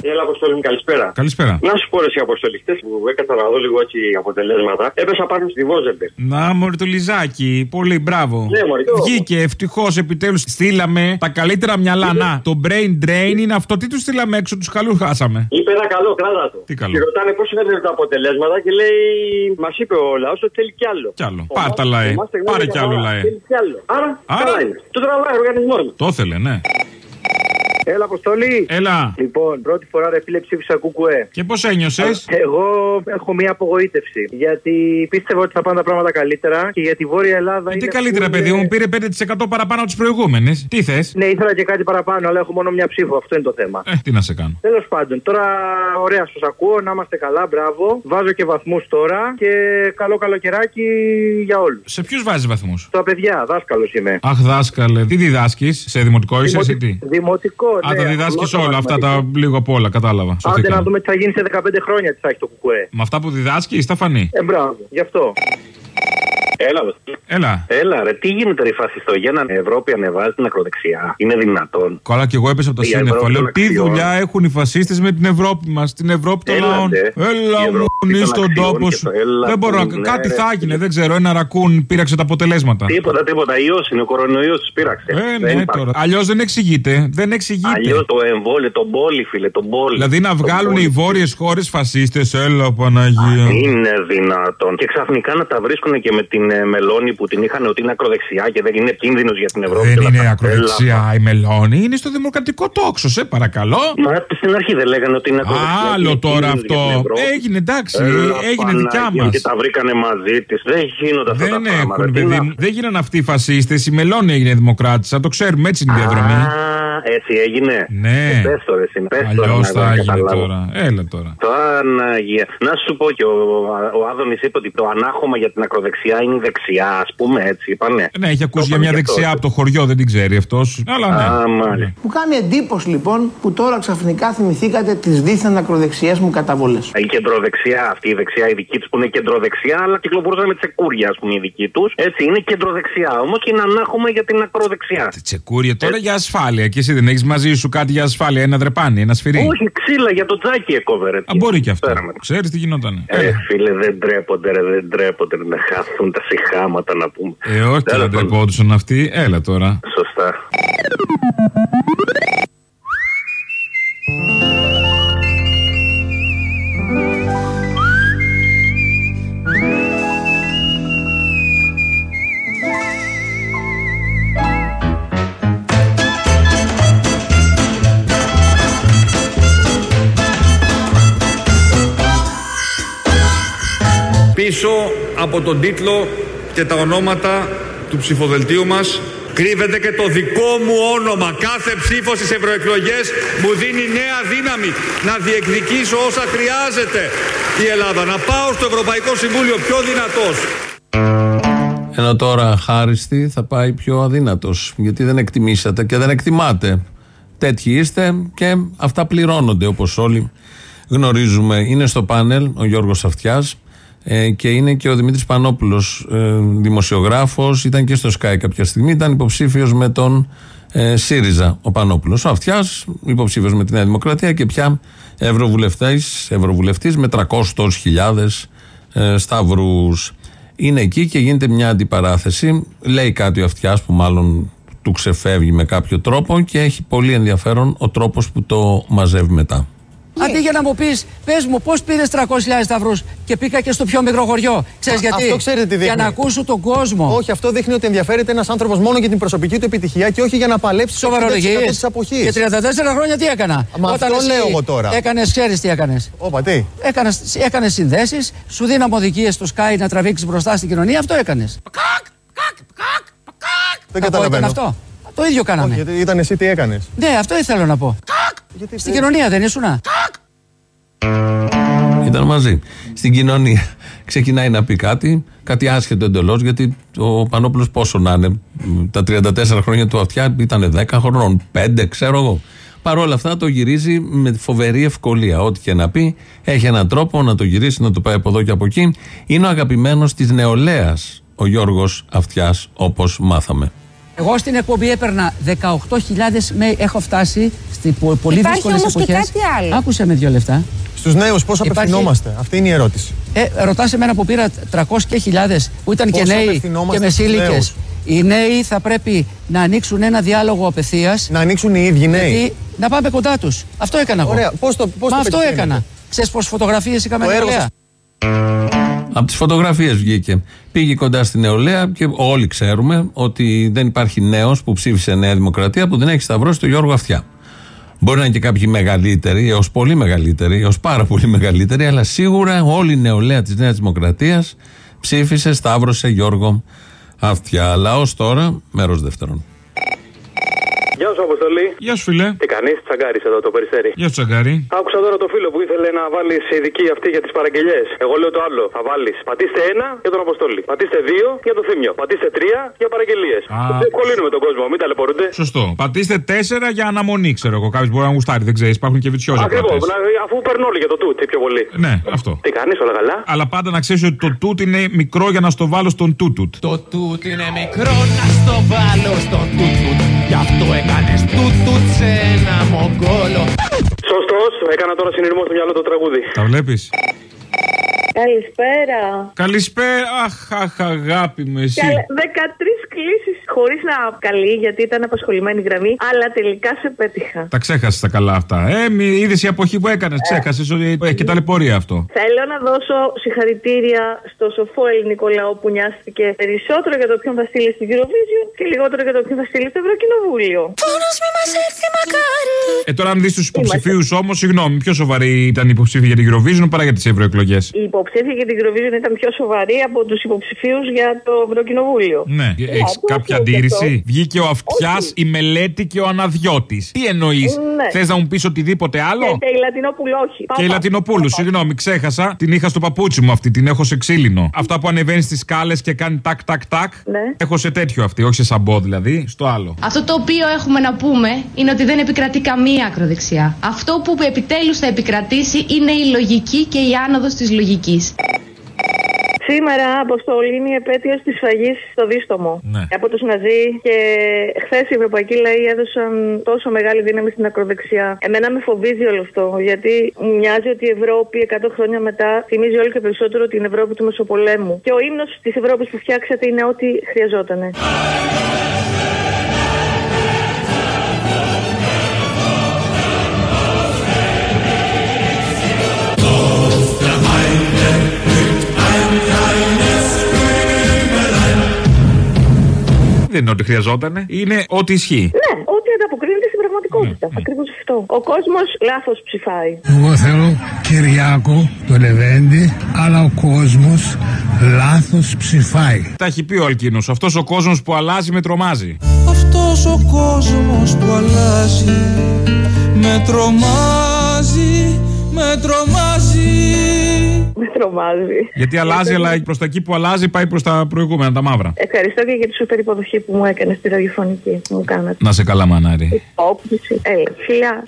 Έλα, Αποστολή, μου, καλησπέρα. Καλησπέρα. Να σου πω ρε, εσύ, Αποστολή, χτε που έκανα να δω λίγο έτσι αποτελέσματα, έπεσα πάνω στη Βόζεμπερ. Να, μωρή το λιζάκι. Πολύ μπράβο. Ναι, μωρή, το- Βγήκε ευτυχώς επιτέλους. Στείλαμε τα καλύτερα μυαλά. Να, το brain drain είναι αυτό. Τι τους στείλαμε έξω, τους καλούς χάσαμε. Είπε ένα καλό, κράτα το. Τι καλό. Και ρωτάνε πώς είναι τα αποτελέσματα και λέει, μας είπε ο λαός ότι θέλει κι άλλο. Κι άλλο. Ο Πάρ' τα Μάς- λαέ. ο Μάς τεχνάζει Πάρε για κι άλλο καλά. λαέ. Θέλει κι άλλο. Άρα, Άρα- καλά είναι. Το τραβάει ο οργανισμός μου. Το ήθελε, ναι. Έλα, Αποστολή. Έλα. Λοιπόν, πρώτη φορά ρε φίλε ψήφισα κουκουέ. Και πώς ένιωσες; Εγώ έχω μία απογοήτευση. Γιατί πίστευα ότι θα πάνε τα πράγματα καλύτερα και για τη Βόρεια Ελλάδα. Ε, τι είναι καλύτερα, που παιδί είναι- μου, πήρε 5% παραπάνω από τις προηγούμενες. Τι θες; Ναι, ήθελα και κάτι παραπάνω, αλλά έχω μόνο μια ψήφο. Αυτό είναι το θέμα. Ε, τι να σε κάνω. Τέλος πάντων, τώρα ωραία σας ακούω, να είμαστε καλά, μπράβο. Βάζω και βαθμούς τώρα και καλό καλοκαιράκι για όλους. Σε ποιους βάζεις βαθμούς; Τα παιδιά, δάσκαλος είμαι. Αχ, δάσκαλε, τι διδάσκεις, σε δημοτικό είσαι, σε τι; Δημοτικό, Α, ναι. τα διδάσκεις γλώσσα όλα αυτά, τα μαθηματικά. λίγο απ' όλα, κατάλαβα. Άντε Σωθήκαμε. να δούμε τι θα γίνει σε 15 χρόνια, τι θα έχει το κουκουέ. Με αυτά που διδάσκεις, θα φανεί. Ε, μπράβο, γι' αυτό. Έλα, βε. Έλα. Έλα, ρε, τι γίνεται, ρε, φασιστογένα Ευρώπη ανεβάζει την ακροδεξιά. Είναι δυνατόν. Καλά, και εγώ έπεσα από το Η σύννεφο. Ευρώπη Λέω των τι αξιών. δουλειά έχουν οι φασίστες με την Ευρώπη μας, την Ευρώπη των Έλα, λαών; ντε. Η Έλα μου, Ευρώπη νη των στον αξιών τόπο και σου. το έλα Δεν μπορώ του, να. ναι, Κάτι ρε. θα έγινε, δεν ξέρω. Ένα ρακούν πήραξε τα αποτελέσματα. Τίποτα, τίποτα. Ιός είναι, ο κορονοϊός τους πήραξε. Ε, ναι, τώρα. Αλλιώς δεν εξηγείται. Δεν εξηγείται. Αλλιώς το εμβόλιο, τον πόλη, φίλε, τον πόλη. Δηλαδή να βγάλουν οι βόρειες χώρες φασίστες, έλα Παναγία. Είναι δυνατόν. Και ξαφνικά να τα βρίσκουν και με την ε, Μελώνη που την είχαν ότι είναι ακροδεξιά και δεν είναι κίνδυνος για την Ευρώπη. Δεν και όλα είναι αυτά. ακροδεξιά η Μελώνη, είναι στο δημοκρατικό τόξο, σε παρακαλώ. Έλα. Μα στην αρχή δεν λέγανε ότι είναι ακροδεξιά. και Άλλο είναι τώρα κίνδυνος για την αυτό. Ευρώπη. Έγινε εντάξει, Έλα, έγινε δικιά Παναγία, μας. Και τα βρήκανε μαζί της. Δεν γίνονται αυτά τα Δεν πράγματα. έχουν, Τι παιδί να- μου. Δεν γίνανε αυτοί οι φασίστες. Η Μελώνη έγινε δημοκράτησα. Το ξέρουμε, έτσι είναι η διαδρομή. Α, έτσι έγινε. Ναι. Ε, Πες το, ρε, συν- πες το, Αλλιώς να θα έγινε καταλάβω. τώρα. Έλα τώρα. Παναγία. Να σου πω και ο, ο Άδωνης είπε ότι το ανάχωμα για την ακροδεξιά είναι η δεξιά, ας πούμε έτσι. Είπανε. Ναι, έχει ακούσει για είπαμε μια και αυτό. δεξιά από το χωριό, δεν την ξέρει αυτός. Αλλά ναι. Α, μάλιστα. Μου κάνει εντύπωση λοιπόν που τώρα ξαφνικά θυμηθήκατε τις δίθεν ακροδεξιές μου καταβολές. Η κεντροδεξιά, αυτή η δεξιά, η δική τους που είναι κεντροδεξιά, αλλά κυκλοφορούσαν με τσεκούρια, ας πούμε, η δική τους. Έτσι είναι κεντροδεξιά όμως και είναι ανάχωμα για την ακροδεξιά. Τσεκούρια τώρα για ασφάλεια. Και εσύ δεν έχεις μαζί σου κάτι για ασφάλεια, ένα δρεπάνι, ένα σφυρί; Όχι, ξύλα για το τζάκι έκοβε, ρε. Α, μπορεί και αυτό. Ξέρεις τι γινόταν. Ε, φίλε, δεν τρέπονται, ρε, δεν τρέπονται ρε, να χαθούν τα συχάματα να πούμε. Ε, όχι Τέλος τώρα πάντων. ντρεπόντουσαν αυτοί. Έλα τώρα. Σωστά. Πίσω από τον τίτλο και τα ονόματα του ψηφοδελτίου μας κρύβεται και το δικό μου όνομα. Κάθε ψήφος στις ευρωεκλογές μου δίνει νέα δύναμη να διεκδικήσω όσα χρειάζεται η Ελλάδα. Να πάω στο Ευρωπαϊκό Συμβούλιο πιο δυνατός. Ενώ τώρα χάριστη θα πάει πιο αδύνατος γιατί δεν εκτιμήσατε και δεν εκτιμάτε. Τέτοιοι είστε και αυτά πληρώνονται όπως όλοι γνωρίζουμε. Είναι στο πάνελ ο Γιώργος Αυτιάς ε, και είναι και ο Δημήτρης Πανόπουλος ε, δημοσιογράφος, ήταν και στο Sky κάποια στιγμή, ήταν υποψήφιος με τον ε, ΣΥΡΙΖΑ ο Πανόπουλος. Ο Αυτιάς υποψήφιος με τη Νέα Δημοκρατία και πια ευρωβουλευτής, ευρωβουλευτής με 300 χιλιάδες ε, σταυρούς. Είναι εκεί και γίνεται μια αντιπαράθεση. Λέει κάτι ο Αυτιάς που μάλλον του ξεφεύγει με κάποιο τρόπο και έχει πολύ ενδιαφέρον ο τρόπος που το μαζεύει μετά. Αντί για να μου πεις, πες μου, πώς πήρες 300.000 σταυρούς και πήγα και στο πιο μικρό χωριό. Ξέρεις γιατί; Αυτό ξέρετε τι Για δείχνει. να ακούσω τον κόσμο. Όχι, αυτό δείχνει ότι ενδιαφέρεται ένας άνθρωπος μόνο για την προσωπική του επιτυχία και όχι για να παλέψει στο 60% Σοβαρολογίε. της αποχής. Και 34 χρόνια τι έκανα; Μα αυτό λέω εγώ τώρα. Έκανες, ξέρεις τι έκανες; Όπα, τι; Έκανες συνδέσεις, σου δίναμε οδηγίες στο Sky να τραβήξεις μπροστά στην κοινωνία, αυτό έκανες. Δεν καταλαβαίνω. αυτό; Το ίδιο κάναμε. Όχι, γιατί ήταν εσύ τι έκανες; Ναι, αυτό ήθελα να πω. Στην κοινωνία δεν ήσουνα; Ήταν μαζί. Στην κοινωνία ξεκινάει να πει κάτι, κάτι άσχετο εντελώς, γιατί ο Πανόπουλος πόσο να είναι. Τα 34 χρόνια του αυτιά ήταν 10 χρονών, 5 ξέρω εγώ. Παρ' όλα αυτά το γυρίζει με φοβερή ευκολία. Ό,τι και να πει, έχει έναν τρόπο να το γυρίσει, να το πάει από εδώ και από εκεί. Είναι ο αγαπημένος της νεολαίας ο Γιώργος Αυτιάς, όπως μάθαμε. Εγώ στην εκπομπή έπαιρνα 18.000 με έχω φτάσει στη πο- πολύ Υπάρχει δύσκολες όμως και εποχές. κάτι άλλο. Άκουσε με δύο λεφτά. Στους νέους πώς Υπάρχει- απευθυνόμαστε; Αυτή είναι η ερώτηση. Ε, ρωτάς εμένα που πήρα 300 και χιλιάδες που ήταν και Πώς νέοι απευθυνόμαστε και στους μεσήλικε. νέους; Οι νέοι θα πρέπει να ανοίξουν ένα διάλογο απευθείας. Να ανοίξουν οι ίδιοι νέοι; Γιατί να πάμε κοντά τους. Αυτό έκανα εγώ. Ωραία, πώς το- πώς Μα το αυτό πετυχαίνετε; έκανα. Ξέρεις πόσες φωτογραφίες είχαμε Το έργο νεολαία. Από τις φωτογραφίες βγήκε. Πήγε κοντά στη νεολαία και όλοι ξέρουμε ότι δεν υπάρχει νέος που ψήφισε Νέα Δημοκρατία που δεν έχει σταυρώσει τον Γιώργο Αυτιά. Μπορεί να είναι και κάποιοι μεγαλύτεροι, έως πολύ μεγαλύτεροι, έως πάρα πολύ μεγαλύτεροι, αλλά σίγουρα όλη η νεολαία της Νέας Δημοκρατίας ψήφισε, σταύρωσε Γιώργο Αυτιά. Λαός τώρα, μέρος δεύτερον. Γεια σου, Αποστολή. Γεια σου, φίλε. Τι κάνεις, τσαγκάρι εδώ το περιστέρι; Γεια σου, Τσαγκάρι. Άκουσα τώρα το φίλο που ήθελε να βάλεις ειδική αυτή για τις παραγγελίε. Εγώ λέω το άλλο. Θα βάλεις. Πατήστε ένα για τον Αποστολή. Πατήστε δύο για το θύμιο. Πατήστε τρία για παραγγελίες. Ευκολύνουμε τον κόσμο, μην ταλαιπωρούνται. Σωστό. Πατήστε τέσσερα για αναμονή, ξέρω εγώ. Κάποιος μπορεί να γουστάρει, δεν ξέρεις. Υπάρχουν και βιτσιόζα. Ακριβώς. Αφού παίρνω όλοι για το τούτ, πιο πολύ. Ναι, αυτό. Τι κάνεις, όλα καλά; Αλλά πάντα να ξέρεις ότι το τούτ είναι μικρό για να στο βάλω στον τούτουτ. Το τούτ είναι μικρό να στο βάλω στον τούτουτ. Γι' αυτό έκανε τούτουτ σε ένα μογκόλο. Σωστός, έκανα τώρα συνειρμό στο μυαλό το τραγούδι. Τα βλέπεις; Καλησπέρα. Καλησπέρα. Αχ, αχ, αγάπη μου, εσύ. Καλέ- 13 κλήσεις χωρίς να καλεί γιατί ήταν απασχολημένη η γραμμή, αλλά τελικά σε πέτυχα. Τα ξέχασες τα καλά αυτά. Ε, μη είδες η αποχή που έκανες. Ξέχασες ότι έχει και ταλαιπωρία αυτό. Θέλω να δώσω συγχαρητήρια στο σοφό ελληνικό λαό που νοιάστηκε περισσότερο για το ποιον θα στείλει στην Eurovision και λιγότερο για το ποιον θα στείλει στο Ευρωκοινοβούλιο. Ε, τώρα, αν δεις τους υποψηφίους όμως, συγγνώμη, πιο σοβαρή ήταν η υποψήφια για την Eurovision παρά για τις ευρωεκλογές. Οι υποψήφοι για την Eurovision ήταν πιο σοβαροί από τους υποψηφίους για το Ευρωκοινοβούλιο. Ναι, Ε, έχεις αυτό κάποια αυτό. Αντίρρηση. Βγήκε ο αυτιάς, η μελέτη και ο αναδιώτης. Τι εννοείς, Ναι. θες να μου πεις οτιδήποτε άλλο; Και, και η Λατινόπουλο όχι. Και η Λατινοπούλου, συγγνώμη, ξέχασα. Την είχα στο παπούτσι μου αυτή, την έχω σε ξύλινο. Αυτά που ανεβαίνεις στις σκάλες και κάνει τάκ, τάκ, τάκ. Ναι. Έχω σε τέτοιο αυτή, όχι σε σαμπό δηλαδή, στο άλλο. Αυτό το οποίο έχουμε να πούμε είναι ότι δεν επικρατεί καμία ακροδεξιά. Αυτό που επιτέλους θα επικρατήσει είναι η λογική και η άνοδος της λογικής. Σήμερα, Αποστολή, είναι η επέτειος της σφαγή στο Δίστομο Ναι. από τους Ναζί και χθες οι ευρωπαϊκοί λαοί έδωσαν τόσο μεγάλη δύναμη στην ακροδεξιά. Εμένα με φοβίζει όλο αυτό, γιατί μου μοιάζει ότι η Ευρώπη 100 χρόνια μετά θυμίζει όλο και περισσότερο την Ευρώπη του Μεσοπολέμου. Και ο ύμνος της Ευρώπης που φτιάξατε είναι ό,τι χρειαζότανε. Δεν είναι ότι χρειαζόταν, είναι ότι ισχύει. Ναι, ό,τι ανταποκρίνεται στην πραγματικότητα. Ακριβώς αυτό. Ο κόσμος λάθος ψηφάει. Εγώ θέλω Κυριάκο, το Λεβέντη, αλλά ο κόσμος λάθος ψηφάει. Τα έχει πει ο Αλκίνος. Αυτός ο κόσμος που αλλάζει με τρομάζει. Αυτός ο κόσμος που αλλάζει Με τρομάζει, με τρομάζει Με τρομάζει. Γιατί αλλάζει, αλλά προς τα εκεί που αλλάζει πάει προς τα προηγούμενα, τα μαύρα. Ευχαριστώ και για τη σούπερ υποδοχή που μου έκανες στη ραδιοφωνική που μου κάνατε. Να σε καλά, μανάρι. Όποιος, έλα, φιλιά.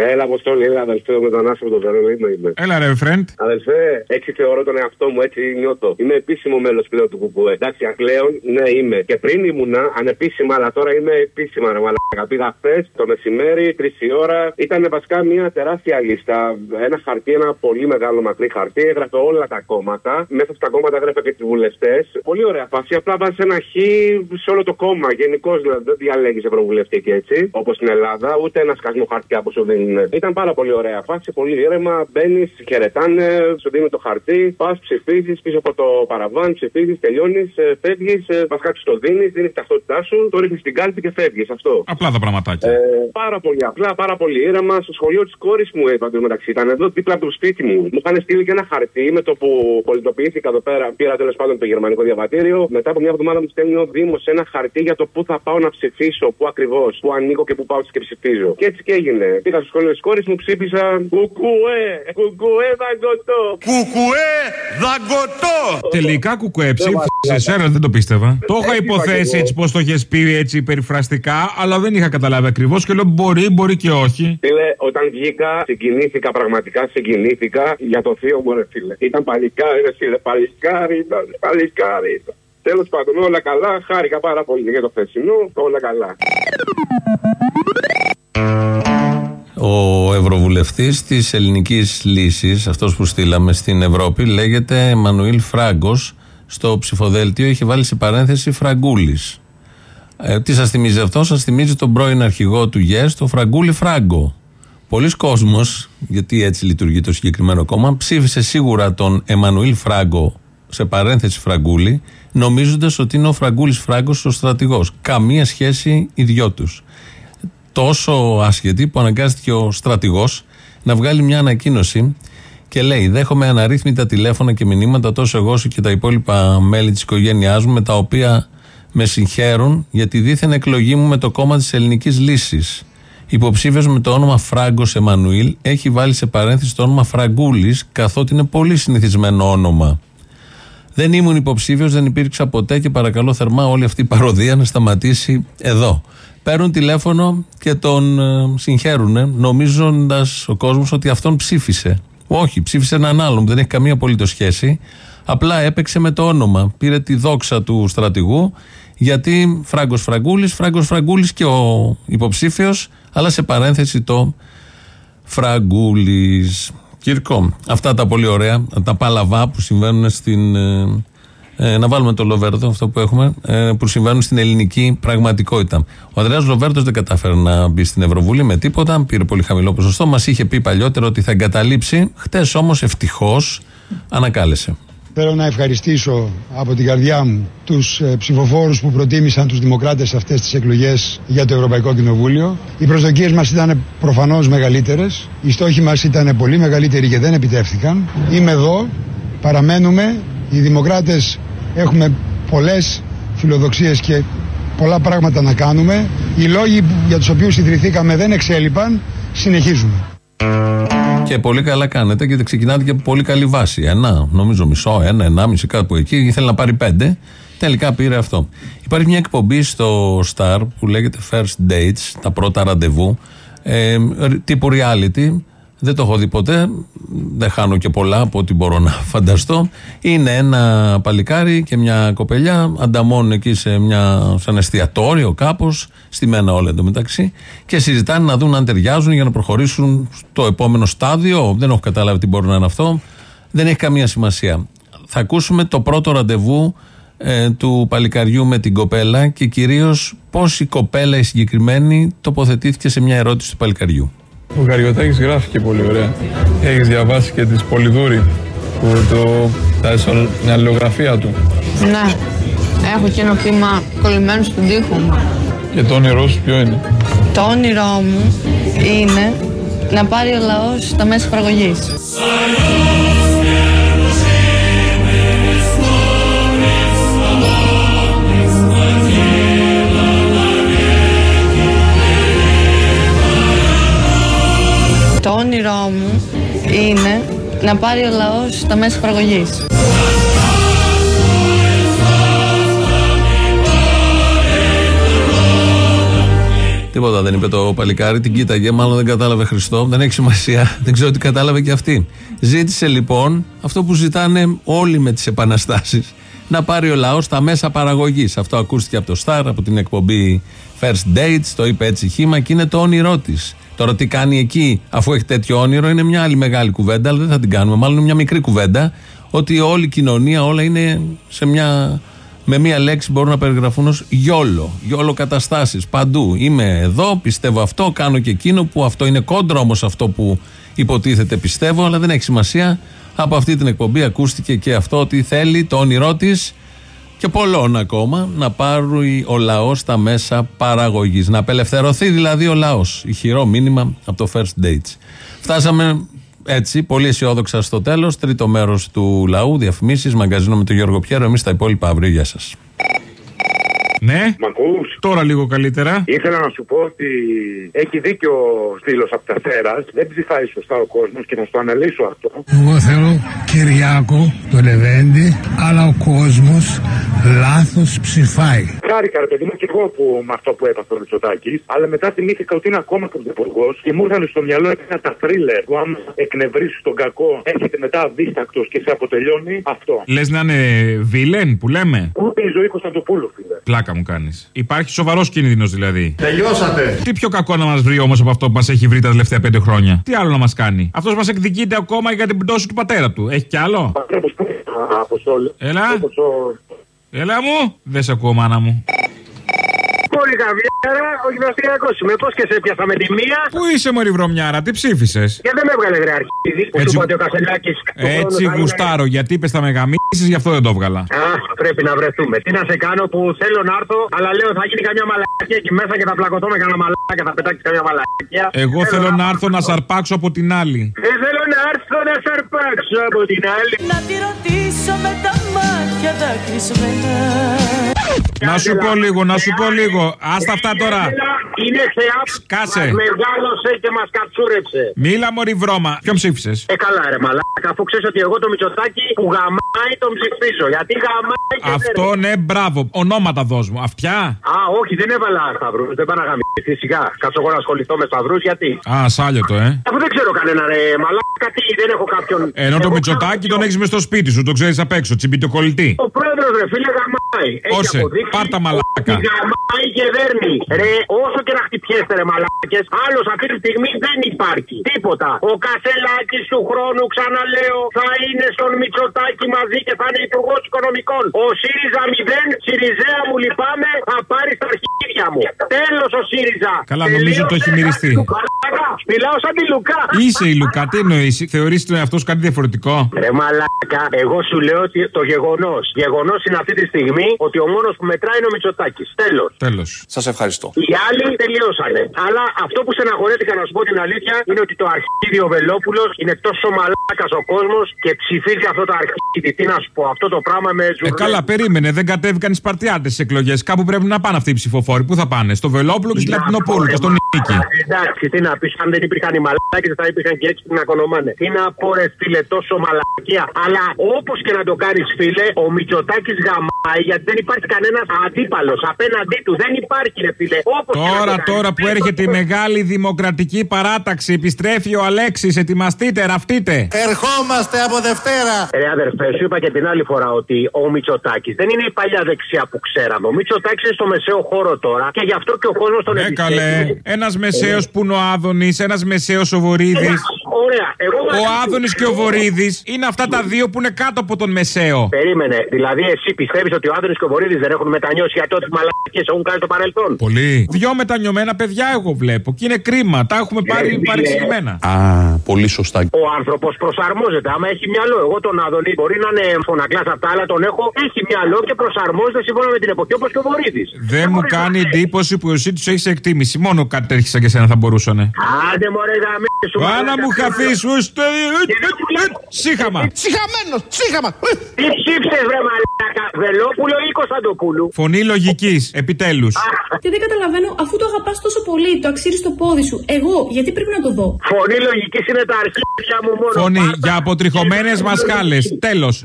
Έλα, Αποστόλη, έλα, αδελφέ με τον Άσο τον Βερολίνο είμαι. Έλα, ρε, friend. Αδελφέ, έτσι θεωρώ τον εαυτό μου, έτσι νιώθω. Είμαι επίσημο μέλος πλέον του Κουκουέ. Εντάξει, πλέον, ναι, είμαι. Και πριν ήμουνα ανεπίσημα, αλλά τώρα είμαι επίσημα, ρε μαλάκα. Πήγα χθες το μεσημέρι, τρεις η ώρα. Ήταν βασικά μια τεράστια λίστα. Ένα χαρτί, ένα πολύ μεγάλο μακρύ χαρτί. Έγραφε όλα τα κόμματα. Μέσα στα κόμματα έγραφε και τους βουλευτές. Πολύ ωραία φάση. Απλά βάζεις ένα χ σε όλο το κόμμα. Γενικώς δηλαδή δεν διαλέγεις ευρωβουλευτή και έτσι. Όπως στην Ελλάδα. Ούτε ένα σκασμό χαρτιά που σου δίνουν. Ήταν πάρα πολύ ωραία φάση. Πολύ ήρεμα. Μπαίνεις, χαιρετάνε, σου δίνουν το χαρτί. Πας ψηφίζεις πίσω από το παραβάν. Ψηφίζεις, τελειώνεις, φεύγεις. Βασικά του το δίνεις, δίνεις την ταυτότητά σου. Το ρίχνεις στην κάλπη και φεύγεις. Αυτό. Απλά τα πραγματάκια. Ε, πάρα πολύ απλά, πάρα πολύ ήρεμα. Στο σχολείο της κόρης μου, είπα το μεταξύ, ήταν εδώ δίπλα από το σπίτι μου. Μου είχαν στείλει και ένα χαρτί με το που πολιτοποιήθηκα εδώ πέρα. Πήρα τέλος πάντων το γερμανικό διαβατήριο. Μετά από μια εβδομάδα μου στέλνει ο Δήμος ένα χαρτί για το πού θα πάω να ψηφίσω, πού ακριβώς, πού ανήκω και πού πάω και ψηφίζω. Και έτσι και έγινε. Πήγα στο σχολείο τη κόρη μου, ψήφισα. Κουκουέ, κουκουέ δαγκωτό. Κουκουέ δαγκωτό! Τελικά κουκουέ ψήφισε εσένα, δεν το πίστευα. Το είχα Έτσι είπα υποθέσει κι εγώ. έτσι πώ το είχες πει έτσι περιφραστικά, αλλά δεν είχα καταλάβει ακριβώς και λέω μπορεί, μπορεί και όχι. Φίλε, όταν βγήκα, συγκινήθηκα πραγματικά, συγκινήθηκα για το θείο μου, ρε φίλε. Ήταν παλικάρι, ρε φίλε, παλικάρι ήταν, παλικάρι ήταν. Τέλος πάντων, όλα καλά, χάρηκα πάρα πολύ για το χθεσινό, όλα καλά. Ο Ευρωβουλευτής της Ελληνικής Λύσης, αυτός που στείλαμε στην Ευρώπη, λέγεται Εμμανουήλ Φράγκος. Στο ψηφοδέλτιο είχε βάλει σε παρένθεση Φραγκούλης. Ε, τι σας θυμίζει αυτό, σας θυμίζει τον πρώην αρχηγό του ΓΕΣ, τον Φραγκούλη Φράγκο. Πολλοί κόσμος, γιατί έτσι λειτουργεί το συγκεκριμένο κόμμα, ψήφισε σίγουρα τον Εμμανουήλ Φράγκο, σε παρένθεση Φραγκούλη, νομίζοντας ότι είναι ο Φραγκούλης Φράγκος ο στρατηγός. Καμία σχέση οι δυο του. Τόσο άσχετη που αναγκάστηκε ο στρατηγός να βγάλει μια ανακοίνωση και λέει: Δέχομαι αναρρύθμιτα τηλέφωνα και μηνύματα τόσο εγώ όσο και τα υπόλοιπα μέλη της οικογένειάς μου με τα οποία με συγχαίρουν για τη δίθεν εκλογή μου με το κόμμα της Ελληνικής Λύσης. Υποψήφιος με το όνομα Φράγκος Εμμανουήλ έχει βάλει σε παρένθεση το όνομα Φραγκούλης, καθότι είναι πολύ συνηθισμένο όνομα. Δεν ήμουν υποψήφιος, δεν υπήρξα ποτέ και παρακαλώ θερμά όλη αυτή η παροδία να σταματήσει εδώ. Παίρνουν τηλέφωνο και τον ε, συγχαίρουν, νομίζοντας ο κόσμος ότι αυτόν ψήφισε. Όχι, ψήφισε έναν άλλον που δεν έχει καμία απολύτως σχέση. Απλά έπαιξε με το όνομα. Πήρε τη δόξα του στρατηγού, γιατί Φράγκος Φραγκούλης, Φράγκος Φραγκούλης και ο υποψήφιος, αλλά σε παρένθεση το Φραγκούλης. Κύρκο, αυτά τα πολύ ωραία, τα παλαβά που συμβαίνουν στην. Ε, ε, να βάλουμε το Λοβέρδο, αυτό που έχουμε, ε, που συμβαίνουν στην ελληνική πραγματικότητα. Ο Ανδρέας Λοβέρδος δεν κατάφερε να μπει στην Ευρωβουλή με τίποτα, πήρε πολύ χαμηλό ποσοστό. Μας είχε πει παλιότερα ότι θα εγκαταλείψει. Χτες όμως ευτυχώς ανακάλεσε. Θέλω να ευχαριστήσω από την καρδιά μου τους ε, ψηφοφόρους που προτίμησαν τους δημοκράτες σε αυτές τις εκλογές για το Ευρωπαϊκό Κοινοβούλιο. Οι προσδοκίες μας ήταν προφανώς μεγαλύτερες. Οι στόχοι μας ήταν πολύ μεγαλύτεροι και δεν επιτεύχθηκαν. Είμαι εδώ, παραμένουμε. Οι δημοκράτες έχουμε πολλές φιλοδοξίες και πολλά πράγματα να κάνουμε. Οι λόγοι που- για τους οποίους ιδρυθήκαμε δεν εξέλιπαν. Συνεχίζουμε. Και πολύ καλά κάνετε γιατί ξεκινάτε και από πολύ καλή βάση. Ένα, νομίζω μισό, ένα, ενάμιση, κάπου εκεί. Ήθελε να πάρει πέντε. Τελικά πήρε αυτό. Υπάρχει μια εκπομπή στο Star που λέγεται First Dates, τα πρώτα ραντεβού, ε, τύπου reality. Δεν το έχω δει ποτέ. Δεν χάνω και πολλά από ό,τι μπορώ να φανταστώ. Είναι ένα παλικάρι και μια κοπελιά. Ανταμώνουν εκεί σε μια, σαν εστιατόριο κάπως, στημένα όλα εντωμεταξύ. Και συζητάνε να δουν αν ταιριάζουν για να προχωρήσουν στο επόμενο στάδιο. Δεν έχω καταλάβει τι μπορεί να είναι αυτό. Δεν έχει καμία σημασία. Θα ακούσουμε το πρώτο ραντεβού ε, του παλικαριού με την κοπέλα και κυρίως πώς η κοπέλα η συγκεκριμένη τοποθετήθηκε σε μια ερώτηση του παλικαριού. Ο Καριωτάκης γράφει και πολύ ωραία. Έχεις διαβάσει και τις Πολυδούρη που το, τα ισο- την αλληλογραφία του. Ναι, έχω και ένα ποίημα κολλημένο στον τοίχο μου. Και το όνειρό σου ποιο είναι; Το όνειρό μου είναι να πάρει ο λαός τα μέσα παραγωγής. Όνειρό μου είναι να πάρει ο λαός τα μέσα παραγωγής. Τίποτα δεν είπε το παλικάρι, την κοίταγε, μάλλον δεν κατάλαβε Χριστό, δεν έχει σημασία, δεν ξέρω τι κατάλαβε και αυτή. Ζήτησε λοιπόν αυτό που ζητάνε όλοι με τις επαναστάσεις, να πάρει ο λαός τα μέσα παραγωγής. Αυτό ακούστηκε από το Σταρ, από την εκπομπή First Dates, το είπε έτσι χήμα και είναι το όνειρό της. Τώρα τι κάνει εκεί, αφού έχει τέτοιο όνειρο, είναι μια άλλη μεγάλη κουβέντα, αλλά δεν θα την κάνουμε. Μάλλον είναι μια μικρή κουβέντα, ότι όλη η κοινωνία, όλα είναι σε μια με μία λέξη μπορούν να περιγραφούν ως γιόλο. Γιόλο καταστάσεις παντού. Είμαι εδώ, πιστεύω αυτό, κάνω και εκείνο που αυτό είναι κόντρα όμως αυτό που υποτίθεται πιστεύω, αλλά δεν έχει σημασία. Από αυτή την εκπομπή ακούστηκε και αυτό ότι θέλει το όνειρό της και πολλών ακόμα να πάρει ο λαός τα μέσα παραγωγής. Να απελευθερωθεί δηλαδή ο λαός. Ηχηρό μήνυμα από το First Dates. Φτάσαμε έτσι, πολύ αισιόδοξα στο τέλος. Τρίτο μέρος του λαού, διαφημίσεις, μαγκαζίνο με τον Γιώργο Πιέρο. Εμείς τα υπόλοιπα αύριο. Γεια σας. Ναι. Μ' ακούς; Τώρα λίγο καλύτερα. Ήθελα να σου πω ότι έχει δίκιο ο στήλος από τα Θέρα. Δεν ψηφάει σωστά ο κόσμος και να σου το αναλύσω αυτό. Εγώ θέλω Κυριάκο το Λεβέντη, αλλά ο κόσμος λάθος ψηφάει. Χάρηκα, ρε παιδί μου, και εγώ που, με αυτό που έπαθε ο Μητσοτάκης. Αλλά μετά θυμήθηκα ότι είναι ακόμα πρωθυπουργός και μου ήρθαν στο μυαλό εκείνα τα θρίλερ που άμα εκνευρίσει τον κακό, έρχεται μετά αδίστακτο και σε αποτελειώνει αυτό. Λες να είναι βίλεν που λέμε; Ούτε η ζωή Κωνσταντοπούλου, φίλε. Πλάκα μου κάνεις. Υπάρχει σοβαρός κίνδυνος δηλαδή. Τελειώσατε. Τι πιο κακό να μας βρει όμως από αυτό που μας έχει βρει τα τελευταία πέντε χρόνια; Τι άλλο να μας κάνει; Αυτός μας εκδικείται ακόμα για την πτώση του πατέρα του. Έχει κι άλλο; Αποστόλη. Έλα. Έλα μου. Δεν σε ακούω, μάνα μου. Πολύ καβιάρα, ο γυμναστηριακό είμαι. Πώς και σε πιάσα με τη μία. Πού είσαι, Μωρή Βρωμιάρα, τι ψήφισες; Και δεν με έβγαλε γρε αρχίδι. Που σου Έτσι- είπα ότι ο Κασελάκη. Έτσι γουστάρω, γιατί είπες τα μεγαμίσει, γι' αυτό δεν το έβγαλα. Α, πρέπει να βρεθούμε. Τι να σε κάνω που θέλω να έρθω, αλλά λέω θα γίνει καμιά μαλακία εκεί μέσα και θα πλακωθώ με κανένα μαλακία, θα πετάξει καμιά μαλακία. Εγώ θέλω να έρθω να σαρπάξω από την άλλη. Δεν θέλω να έρθω να σε αρπάξω από την άλλη. Να τη ρωτήσω με τα μάτια τα κρυσμένα Να σου πω λίγο, να σου πω λίγο. Άστα αυτά τώρα. Είναι θεά που Σκάσε. μας μεγάλωσε και μας κατσούρεψε. Μίλα μωρή βρώμα. Ποιον ψήφισες; Ε, καλά, ρε μαλάκα, αφού ξέρεις ότι εγώ το Μητσοτάκι που γαμάει τον ψηφίζω. Γιατί γαμάει και Αυτό δεν- ναι, μπράβο. Ονόματα δώσ' μου. Αυτιά. Α, όχι, δεν έβαλα σταυρούς. Δεν πάω να γαμίσει. Σιγά, κάτσω εγώ να ασχοληθώ με σταυρούς, γιατί; Α, σάλιο το, ε. Αφού δεν ξέρω κανένα ρε μαλάκα, τι, δεν έχω κάποιον. Ενώ το Εγώ Μητσοτάκι τον έχεις μες στο σπίτι σου, το ξέρεις απ' έξω, τσιμπιτοκολλητή. Ο πρόεδρος, ρε φίλε, γαμάει. Έχει Όσε, αποδείξει πάρ' τα μαλάκα. ότι Γαμάει και δέρνει. Ρε, όσο και να χτυπιέστε, ρε μαλάκες, άλλος αυτή τη στιγμή δεν υπάρχει. Τίποτα. Ο Κασελάκης του χρόνου, ξαναλέω, θα είναι στον Μητσοτάκη μαζί και θα είναι υπουργός οικονομικών. Ο ΣΥΡΙΖΑ 0, ΣΥΡΙΖΑ μου λυπάμαι, θα πάρει στα αρχίδια μου. Τέλος ο ΣΥΡΙΖΑ. Καλά, νομίζω το έχει μυριστεί. Μαλάκα, Μιλάω σαν τη Λουκά. Είσαι η Λουκά, τι εννοείς, θεωρείς τον εαυτό σου κάτι διαφορετικό; Ρε μαλάκα, εγώ σου λέω ότι το γεγονός. Γεγονός είναι αυτή τη στιγμή ότι ο μόνος που μετράει είναι ο Μητσοτάκης. Τέλος. Τέλος. Σας ευχαριστώ. Οι άλλοι τελειώσανε. Αλλά αυτό που στεναχωρέθηκα να σου πω την αλήθεια είναι ότι το αρχίδιο Βελόπουλο είναι τόσο μαλάκας ο κόσμος και ψηφίζει αυτό το αρχίδι. Τι να σου πω, αυτό το πράγμα με Ε, ζουρνέ. καλά, περίμενε, δεν κατέβηκαν οι Σπαρτιάτες στις εκλογές. Κάπου πρέπει να πάνε αυτοί οι ψηφοφόροι. Πού θα πάνε, στο Βελόπουλο και στη Λατινοπούλου και στον Νίκη. Εντάξει, τι να πεις, αν δεν υπήρχαν οι μαλάκες, θα υπήρχαν και έξι που να κονομάνε. Τι να πω, ρε φίλε, τόσο μαλακία. Αλλά όπως και να το κάνεις, φίλε, ο Μητσοτάκης γαμάει γιατί δεν υπάρχει κανένας αντίπαλος απέναντί του. Δεν υπάρχει, ρε φίλε. Όπως και να το Τώρα, κάνεις. τώρα που έρχεται η μεγάλη δημοκρατική παράταξη, επιστρέφει ο Αλέξης, ετοιμαστείτε, ραφτείτε. Ερχόμαστε από Δευτέρα. Ρε αδερφέ, σου είπα και την άλλη φορά ότι ο Μητσοτάκης δεν είναι η παλιά δεξιά που ξέραμε. Ο Μητσοτάκης είναι στο μεσαίο χώρο τώρα και γι' αυτό και ο κόσμος τον Έκαλε. εμπιστεύει. Ένας μεσαίος που είναι ο Άδωνης, ένας μεσαίος ο Βορύδη. Ωραία, εγώ Ο Άδωνης και ο Βορύδης είναι αυτά τα δύο που είναι κάτω από τον μεσαίο. Περίμενε. Δηλαδή, εσύ πιστεύεις ότι ο Άδωνης και ο Βορύδης δεν έχουν μετανιώσει για τότε μαλακίες έχουν κάνει στο παρελθόν; Πολύ. Δυο μετανιωμένα παιδιά εγώ βλέπω και είναι κρίμα. Τα έχουμε πάρει φίλε. παρεξηγημένα. Α, πολύ σωστά. Ο άνθρωπος προσαρμόζεται. Άμα έχει μυαλό, εγώ τον Άδωνη μπορεί να είναι φωνακλάς αυτά, αλλά τον έχω. Έχει μυαλό και προσαρμόζεται σύμφωνα με την εποχή όπως και ο Βορύδης. Δεν μου κάνει εντύπωση που εσύ του έχει εκτίμηση. Μόνο κάτι τέτοιο σαν και σένα θα μπορούσανε. Άντε μωρέ γαμί σου. Άνα μου χαθεί, ουστε. Σύχαμα. Συχαμένο, σύχαμα. Τι ψήφισε, βρε μαλάκα. Βελόπουλο ή Κωνσταντοπούλου. Φωνή λογικής, επιτέλους. Και δεν καταλαβαίνω, αφού το αγαπάς τόσο πολύ, το αξίζεις στο πόδι σου, εγώ γιατί πρέπει να το δω; Φωνή λογικής είναι τα αρχίδια μου μόνο. Φωνή για αποτριχωμένες μασχάλε. Τέλος.